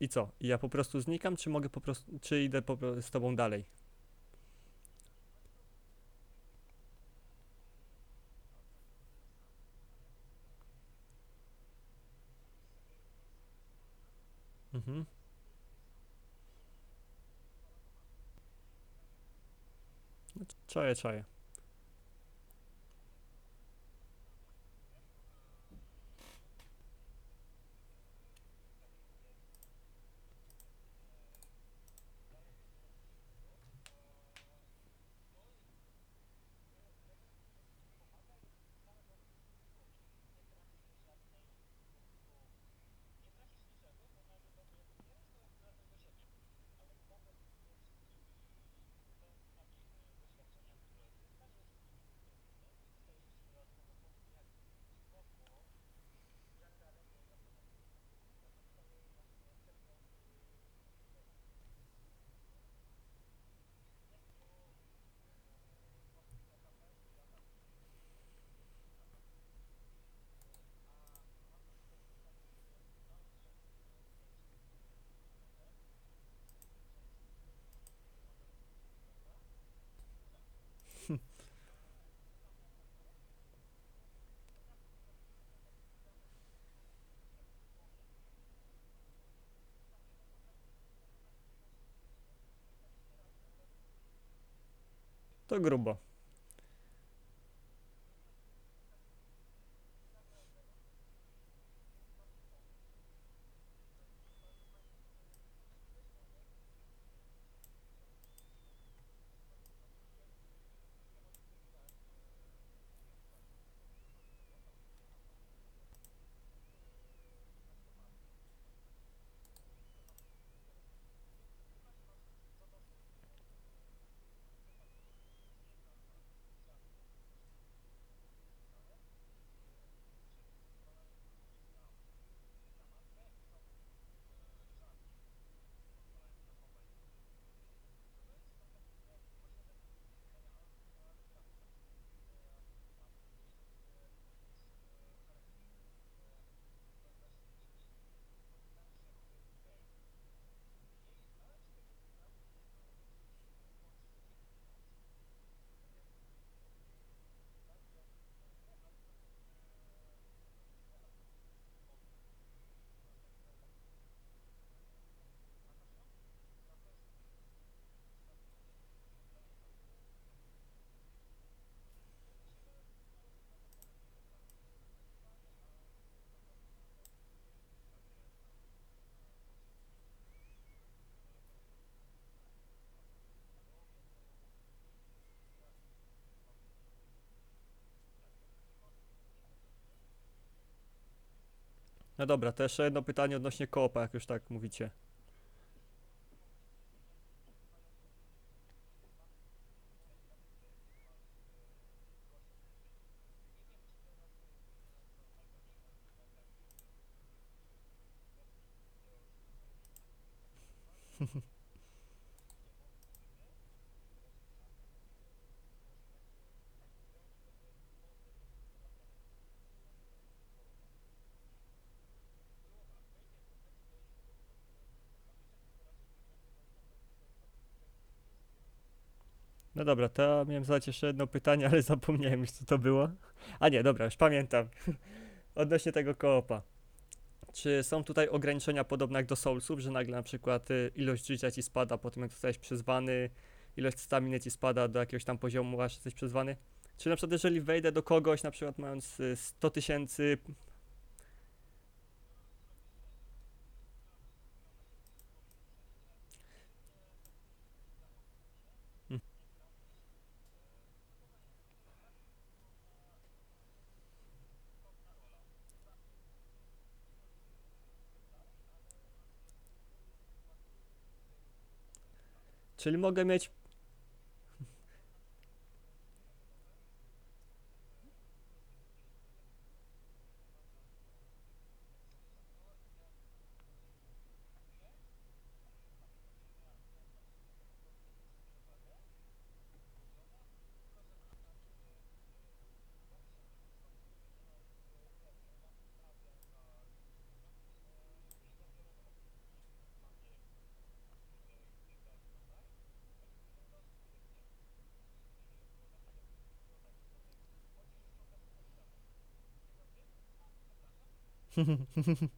i co? I ja po prostu znikam, czy mogę po prostu, czy idę po, z tobą dalej? Mhm. No, Czaję, czaję. To grubo. No dobra, jeszcze jedno pytanie odnośnie koopa, jak już tak mówicie. No dobra, to miałem zadać jeszcze jedno pytanie, ale zapomniałem już co to było. A nie, dobra, już pamiętam. Odnośnie tego koopa. Czy są tutaj ograniczenia podobne jak do Soulsów, że nagle na przykład y, ilość życia ci spada po tym jak zostałeś przyzwany, ilość staminy ci spada do jakiegoś tam poziomu, aż jesteś przyzwany? Czy na przykład jeżeli wejdę do kogoś, na przykład mając y, 100 tysięcy, czyli mogę mieć 哼哼哼哼哼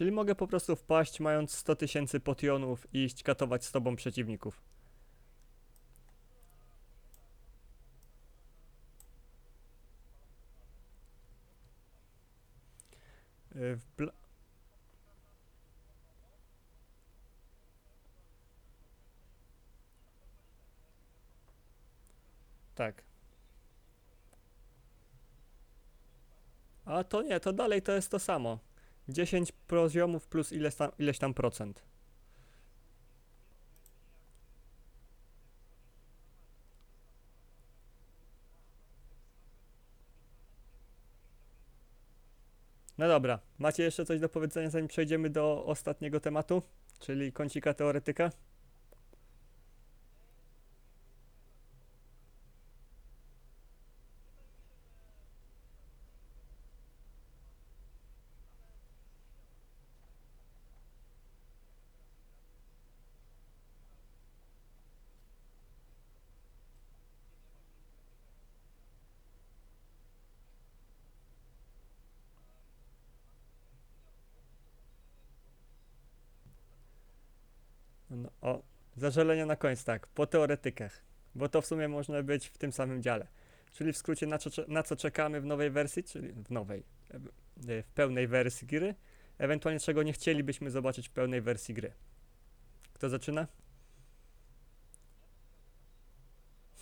Czyli mogę po prostu wpaść, mając 100 tysięcy potionów i iść katować z tobą przeciwników. Y, W pla- tak. A to nie, to dalej to jest to samo. 10 poziomów plus ileś tam, ileś tam procent. No dobra, macie jeszcze coś do powiedzenia zanim przejdziemy do ostatniego tematu, czyli kącika teoretyka? No, o, zażalenia na koniec, tak, po teoretykach, bo to w sumie można być w tym samym dziale. Czyli w skrócie na co, na co czekamy w nowej wersji, czyli w nowej, e, w pełnej wersji gry, ewentualnie czego nie chcielibyśmy zobaczyć w pełnej wersji gry. Kto zaczyna?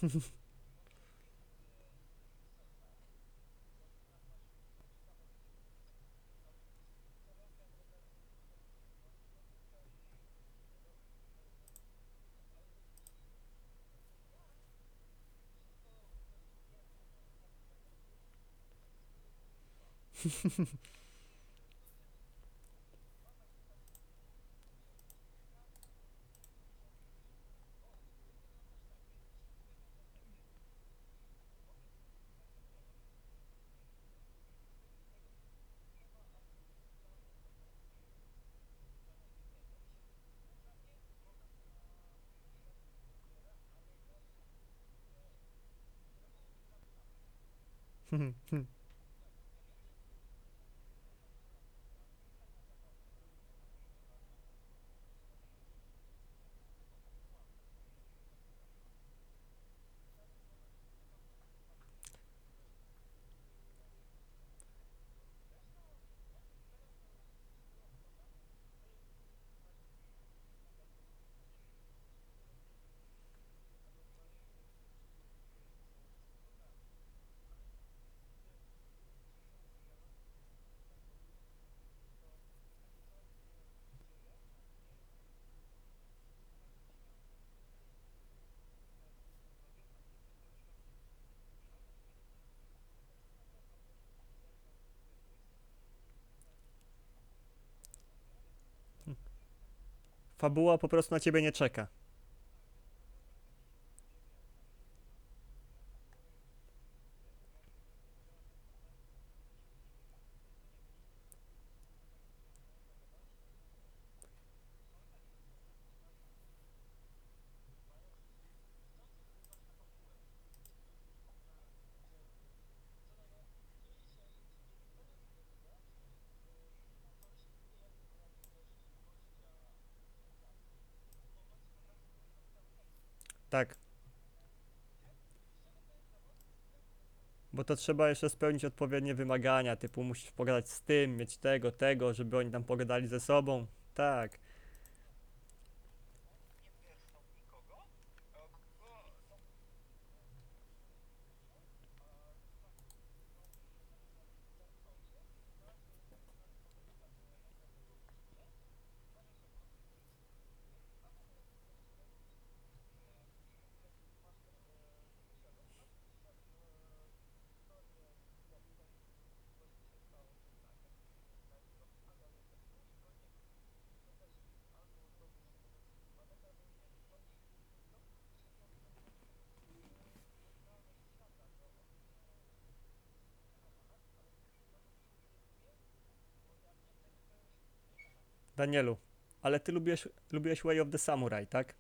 Hmm. Fabuła po prostu na ciebie nie czeka. Tak. Bo to trzeba jeszcze spełnić odpowiednie wymagania, typu musisz pogadać z tym, mieć tego, tego, żeby oni tam pogadali ze sobą. Tak. Danielu, ale ty lubiłeś, lubiłeś Way of the Samurai, tak?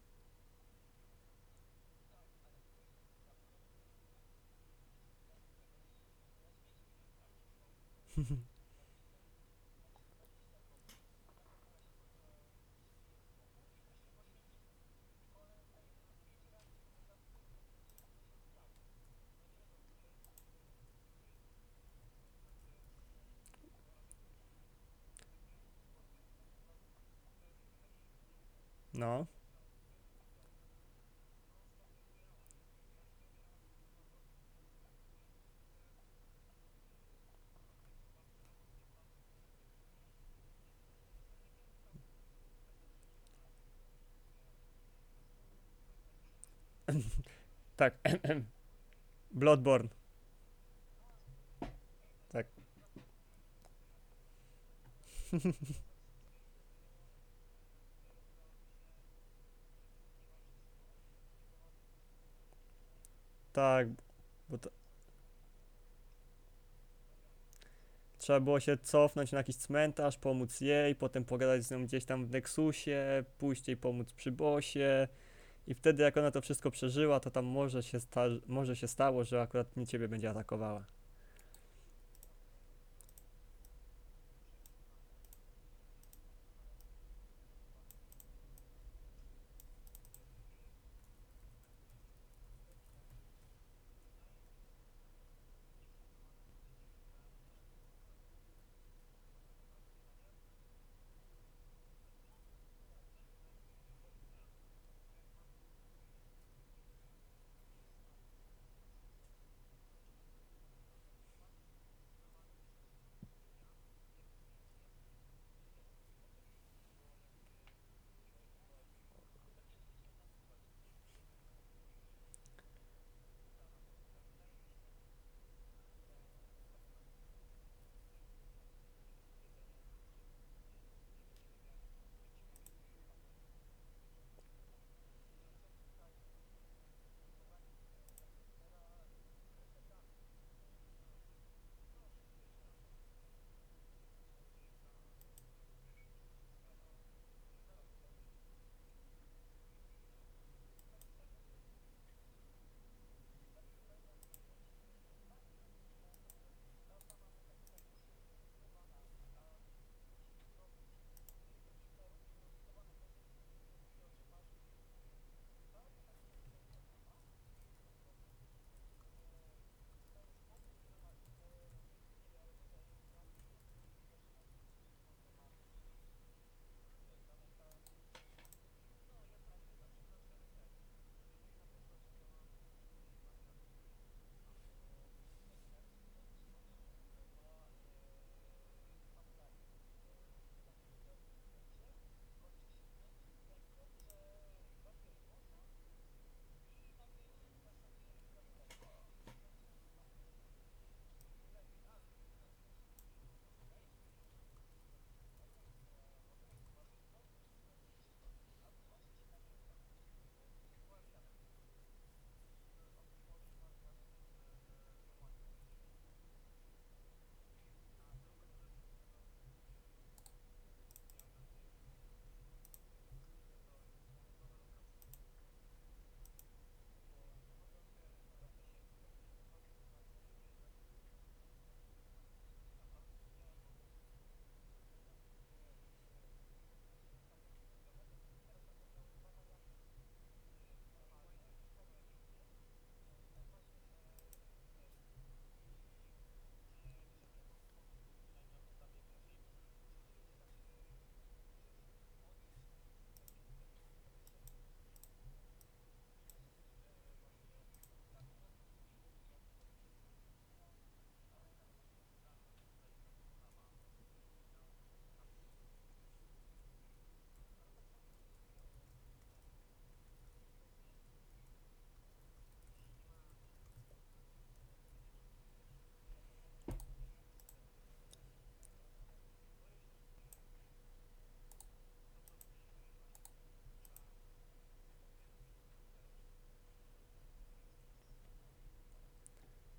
No. Tak. Bloodborne. Tak. Tak, bo to... Trzeba było się cofnąć na jakiś cmentarz, pomóc jej, potem pogadać z nią gdzieś tam w Nexusie, pójść jej pomóc przy bosie i wtedy jak ona to wszystko przeżyła, to tam może się, sta może się stało, że akurat nie ciebie będzie atakowała.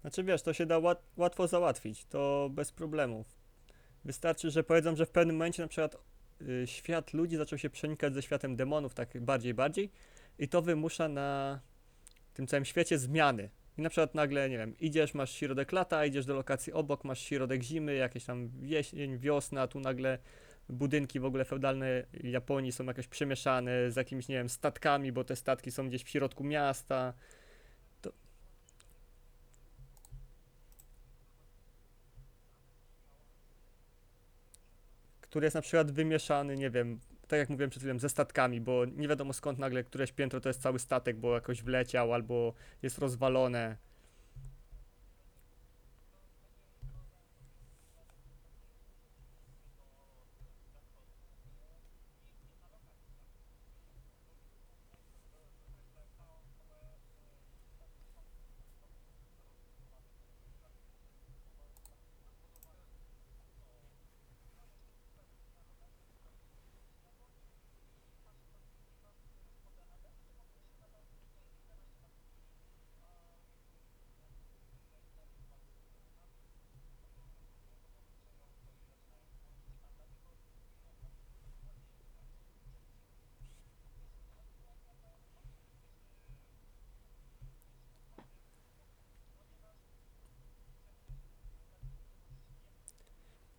Znaczy wiesz, to się da łat łatwo załatwić, to bez problemów. Wystarczy, że powiedzą, że w pewnym momencie na przykład y, świat ludzi zaczął się przenikać ze światem demonów, tak bardziej, bardziej i to wymusza na tym całym świecie zmiany. I na przykład nagle, nie wiem, idziesz, masz środek lata, idziesz do lokacji obok, masz środek zimy, jakieś tam jesień, wiosna, tu nagle budynki w ogóle feudalne Japonii są jakoś przemieszane z jakimiś, nie wiem, statkami, bo te statki są gdzieś w środku miasta. Który jest na przykład wymieszany, nie wiem, tak jak mówiłem przed chwilą, ze statkami, bo nie wiadomo skąd nagle któreś piętro to jest cały statek, bo jakoś wleciał albo jest rozwalone.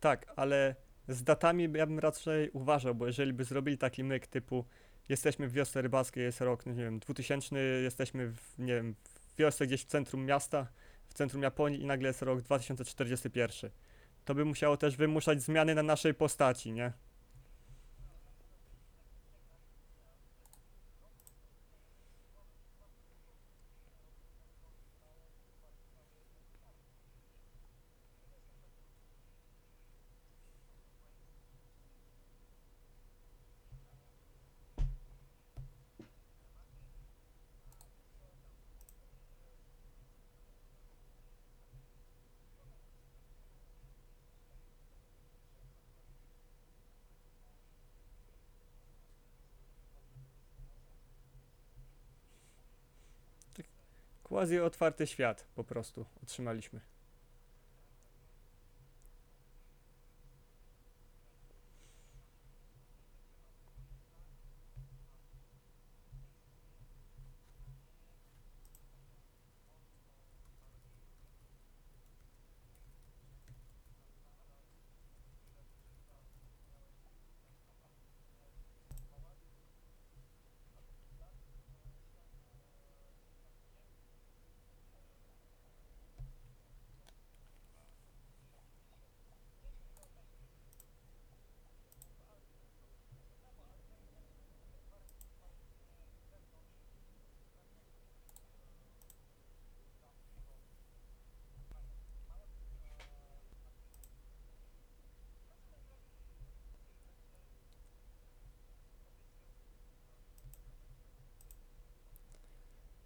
Tak, ale z datami ja bym raczej uważał, bo jeżeli by zrobili taki myk typu jesteśmy w wiosce rybackiej, jest rok, nie wiem, 2000, jesteśmy w, nie wiem, w wiosce gdzieś w centrum miasta, w centrum Japonii i nagle jest rok 2041. To by musiało też wymuszać zmiany na naszej postaci, nie? Quasi otwarty świat po prostu otrzymaliśmy.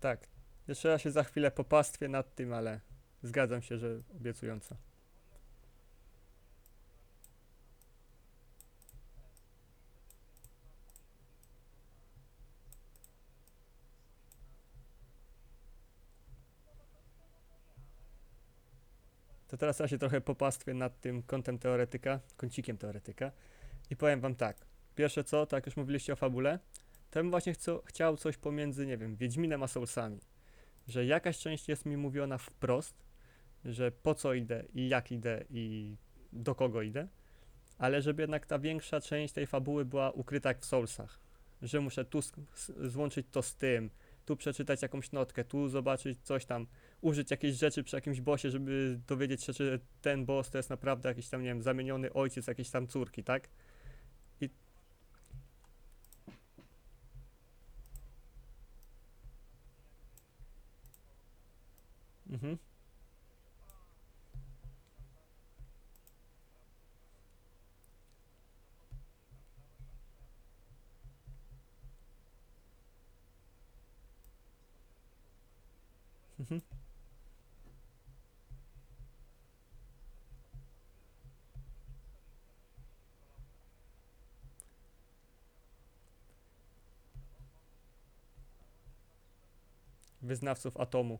Tak. Jeszcze ja się za chwilę popastwię nad tym, ale zgadzam się, że obiecująco. To teraz ja się trochę popastwię nad tym kątem teoretyka, kącikiem teoretyka i powiem wam tak. Pierwsze co, tak jak już mówiliście o fabule, bym właśnie chcą, chciał coś pomiędzy, nie wiem, Wiedźminem a Soulsami. Że jakaś część jest mi mówiona wprost, że po co idę i jak idę i do kogo idę, ale żeby jednak ta większa część tej fabuły była ukryta jak w Soulsach. Że muszę tu złączyć to z tym, tu przeczytać jakąś notkę, tu zobaczyć coś tam, użyć jakiejś rzeczy przy jakimś bossie, żeby dowiedzieć się, czy ten boss to jest naprawdę jakiś tam, nie wiem, zamieniony ojciec jakiejś tam córki, tak? Mhm. Mhm. Wyznawców atomu.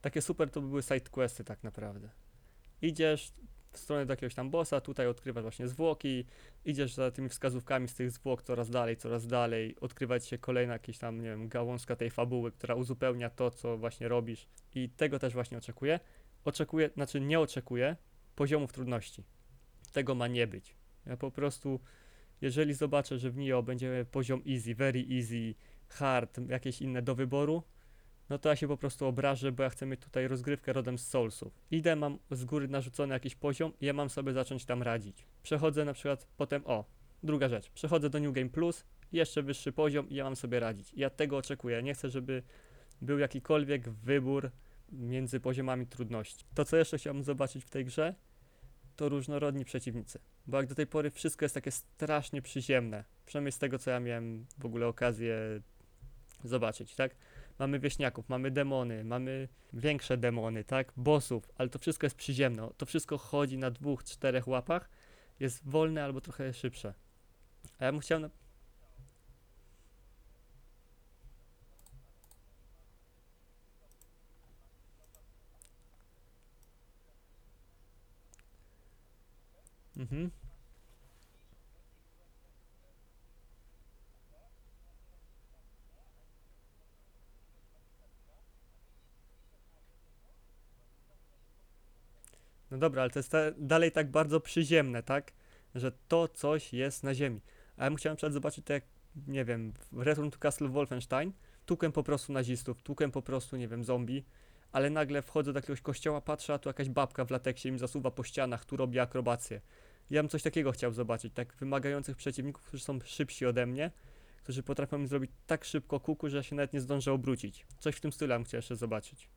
Takie super to by były side questy tak naprawdę. Idziesz w stronę do jakiegoś tam bossa, tutaj odkrywasz właśnie zwłoki, idziesz za tymi wskazówkami z tych zwłok coraz dalej, coraz dalej, odkrywać się kolejna jakieś tam, nie wiem, gałązka tej fabuły, która uzupełnia to, co właśnie robisz i tego też właśnie oczekuję. Oczekuję, znaczy nie oczekuję poziomów trudności. Tego ma nie być. Ja po prostu, jeżeli zobaczę, że w Nio będzie poziom easy, very easy, hard, jakieś inne do wyboru, no to ja się po prostu obrażę, bo ja chcę mieć tutaj rozgrywkę rodem z Soulsów. Idę, mam z góry narzucony jakiś poziom i ja mam sobie zacząć tam radzić. Przechodzę na przykład potem, o, druga rzecz, przechodzę do New Game Plus, jeszcze wyższy poziom i ja mam sobie radzić. Ja tego oczekuję, nie chcę, żeby był jakikolwiek wybór między poziomami trudności. To, co jeszcze chciałbym zobaczyć w tej grze, to różnorodni przeciwnicy. Bo jak do tej pory wszystko jest takie strasznie przyziemne. Przynajmniej z tego, co ja miałem w ogóle okazję zobaczyć, tak? Mamy wieśniaków, mamy demony, mamy większe demony, tak? Bossów, ale to wszystko jest przyziemne. To wszystko chodzi na dwóch, czterech łapach. Jest wolne albo trochę szybsze. A ja bym chciał na... Mhm. Dobra, ale to jest dalej tak bardzo przyziemne, tak? Że to coś jest na ziemi. A ja bym chciał na przykład zobaczyć to jak, nie wiem, w Return to Castle Wolfenstein, tłukiem po prostu nazistów, tłukiem po prostu, nie wiem, zombie, ale nagle wchodzę do jakiegoś kościoła, patrzę, a tu jakaś babka w lateksie mi zasuwa po ścianach, tu robi akrobację. Ja bym coś takiego chciał zobaczyć, tak wymagających przeciwników, którzy są szybsi ode mnie, którzy potrafią mi zrobić tak szybko kuku, że ja się nawet nie zdążę obrócić. Coś w tym stylu bym chciał jeszcze zobaczyć.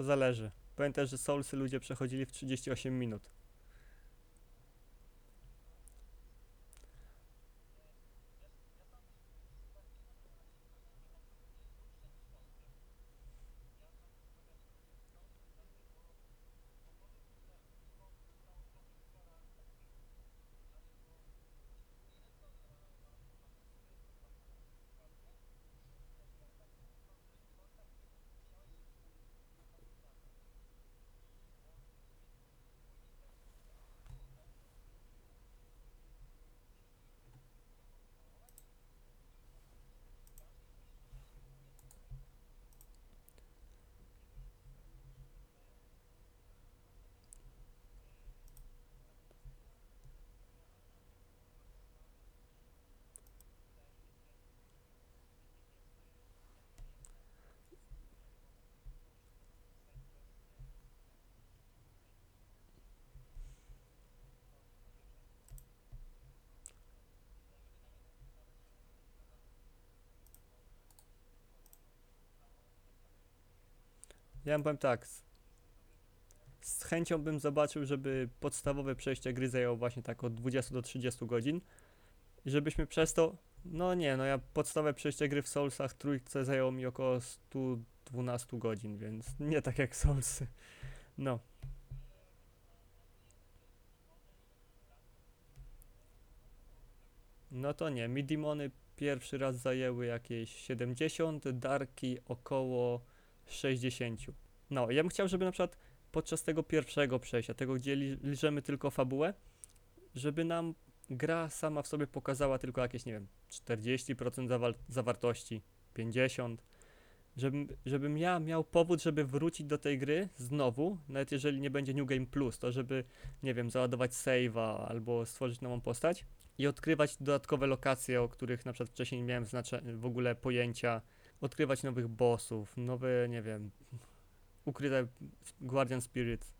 To zależy. Pamiętaj, że Soulsy ludzie przechodzili w 38 minut. Ja bym powiem tak. Z, chęcią bym zobaczył, żeby podstawowe przejście gry zajęło właśnie tak od 20 do 30 godzin. I żebyśmy przez to. No nie, no ja podstawowe przejście gry w Soulsach trójce zajęło mi około 112 godzin, więc nie tak jak Soulsy. No. No to nie, mi demony pierwszy raz zajęły jakieś 70, darki około 60. No, ja bym chciał, żeby na przykład podczas tego pierwszego przejścia, tego gdzie li- liczymy tylko fabułę, żeby nam gra sama w sobie pokazała tylko jakieś, nie wiem, 40% zawal- zawartości, 50%. Żebym, żebym ja miał powód, żeby wrócić do tej gry znowu, nawet jeżeli nie będzie New Game Plus, to żeby, nie wiem, załadować save'a albo stworzyć nową postać i odkrywać dodatkowe lokacje, o których na przykład wcześniej nie miałem w ogóle pojęcia, odkrywać nowych bossów, nowe, nie wiem, ukryte Guardian Spirit.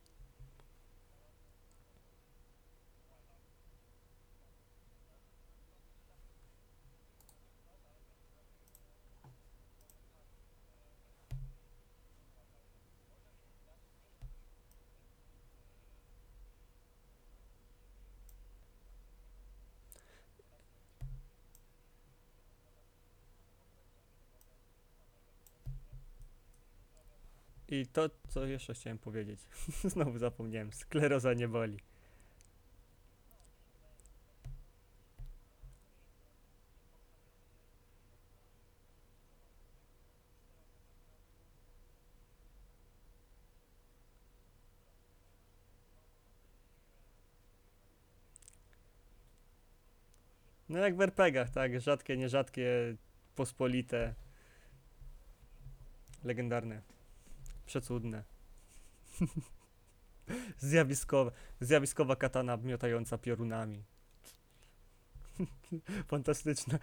I to, co jeszcze chciałem powiedzieć. Znowu zapomniałem. Skleroza nie boli. No jak w RPGach, tak? Rzadkie, nierzadkie, pospolite. Legendarne. Przecudne. Zjawiskowe. Zjawiskowa katana miotająca piorunami. Fantastyczne.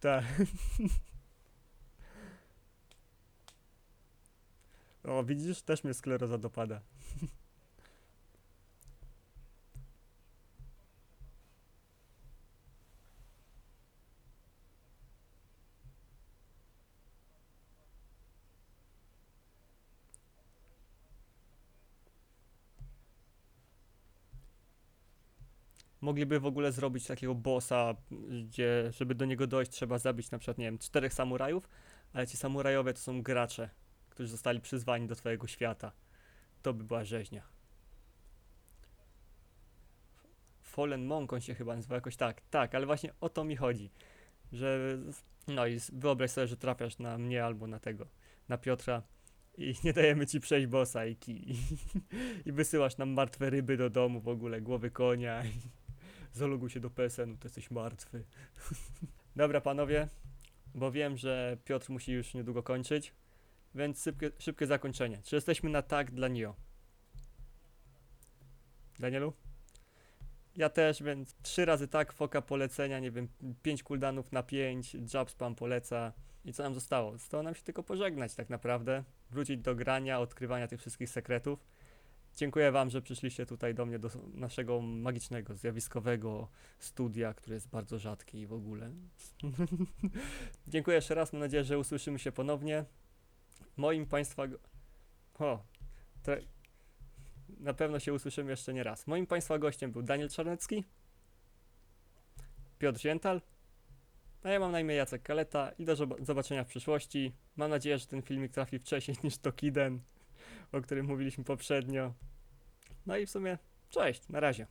Tak. O, widzisz? Też mnie skleroza dopada. Mogliby w ogóle zrobić takiego bossa, gdzie, żeby do niego dojść, trzeba zabić na przykład, nie wiem, czterech samurajów, ale ci samurajowie to są gracze, którzy zostali przyzwani do twojego świata. To by była rzeźnia. Fallen Monk on się chyba nazywa jakoś tak. Tak, ale właśnie o to mi chodzi. Że. No i wyobraź sobie, że trafiasz na mnie albo na tego, na Piotra i nie dajemy ci przejść bossa i, ki, i wysyłasz nam martwe ryby do domu w ogóle, głowy konia zaloguj się do PSN-u, to jesteś martwy. Dobra panowie, bo wiem, że Piotr musi już niedługo kończyć, więc szybkie, szybkie zakończenie. Czy jesteśmy na tak dla Nio? Danielu? Ja też, więc trzy razy tak, foka polecenia, nie wiem, pięć cooldownów na pięć, job spam poleca. I co nam zostało? Zostało nam się tylko pożegnać tak naprawdę, wrócić do grania, odkrywania tych wszystkich sekretów. Dziękuję Wam, że przyszliście tutaj do mnie, do naszego magicznego, zjawiskowego studia, które jest bardzo rzadkie i w ogóle. Dziękuję jeszcze raz, mam nadzieję, że usłyszymy się ponownie. Moim Państwa... O, tre... na pewno się usłyszymy jeszcze nie raz. Moim Państwa gościem był Daniel Czarnecki, Piotr Ziętal, a ja mam na imię Jacek Kaleta i do zob- zobaczenia w przyszłości. Mam nadzieję, że ten filmik trafi wcześniej niż Tokiden, o którym mówiliśmy poprzednio. No i w sumie cześć, na razie.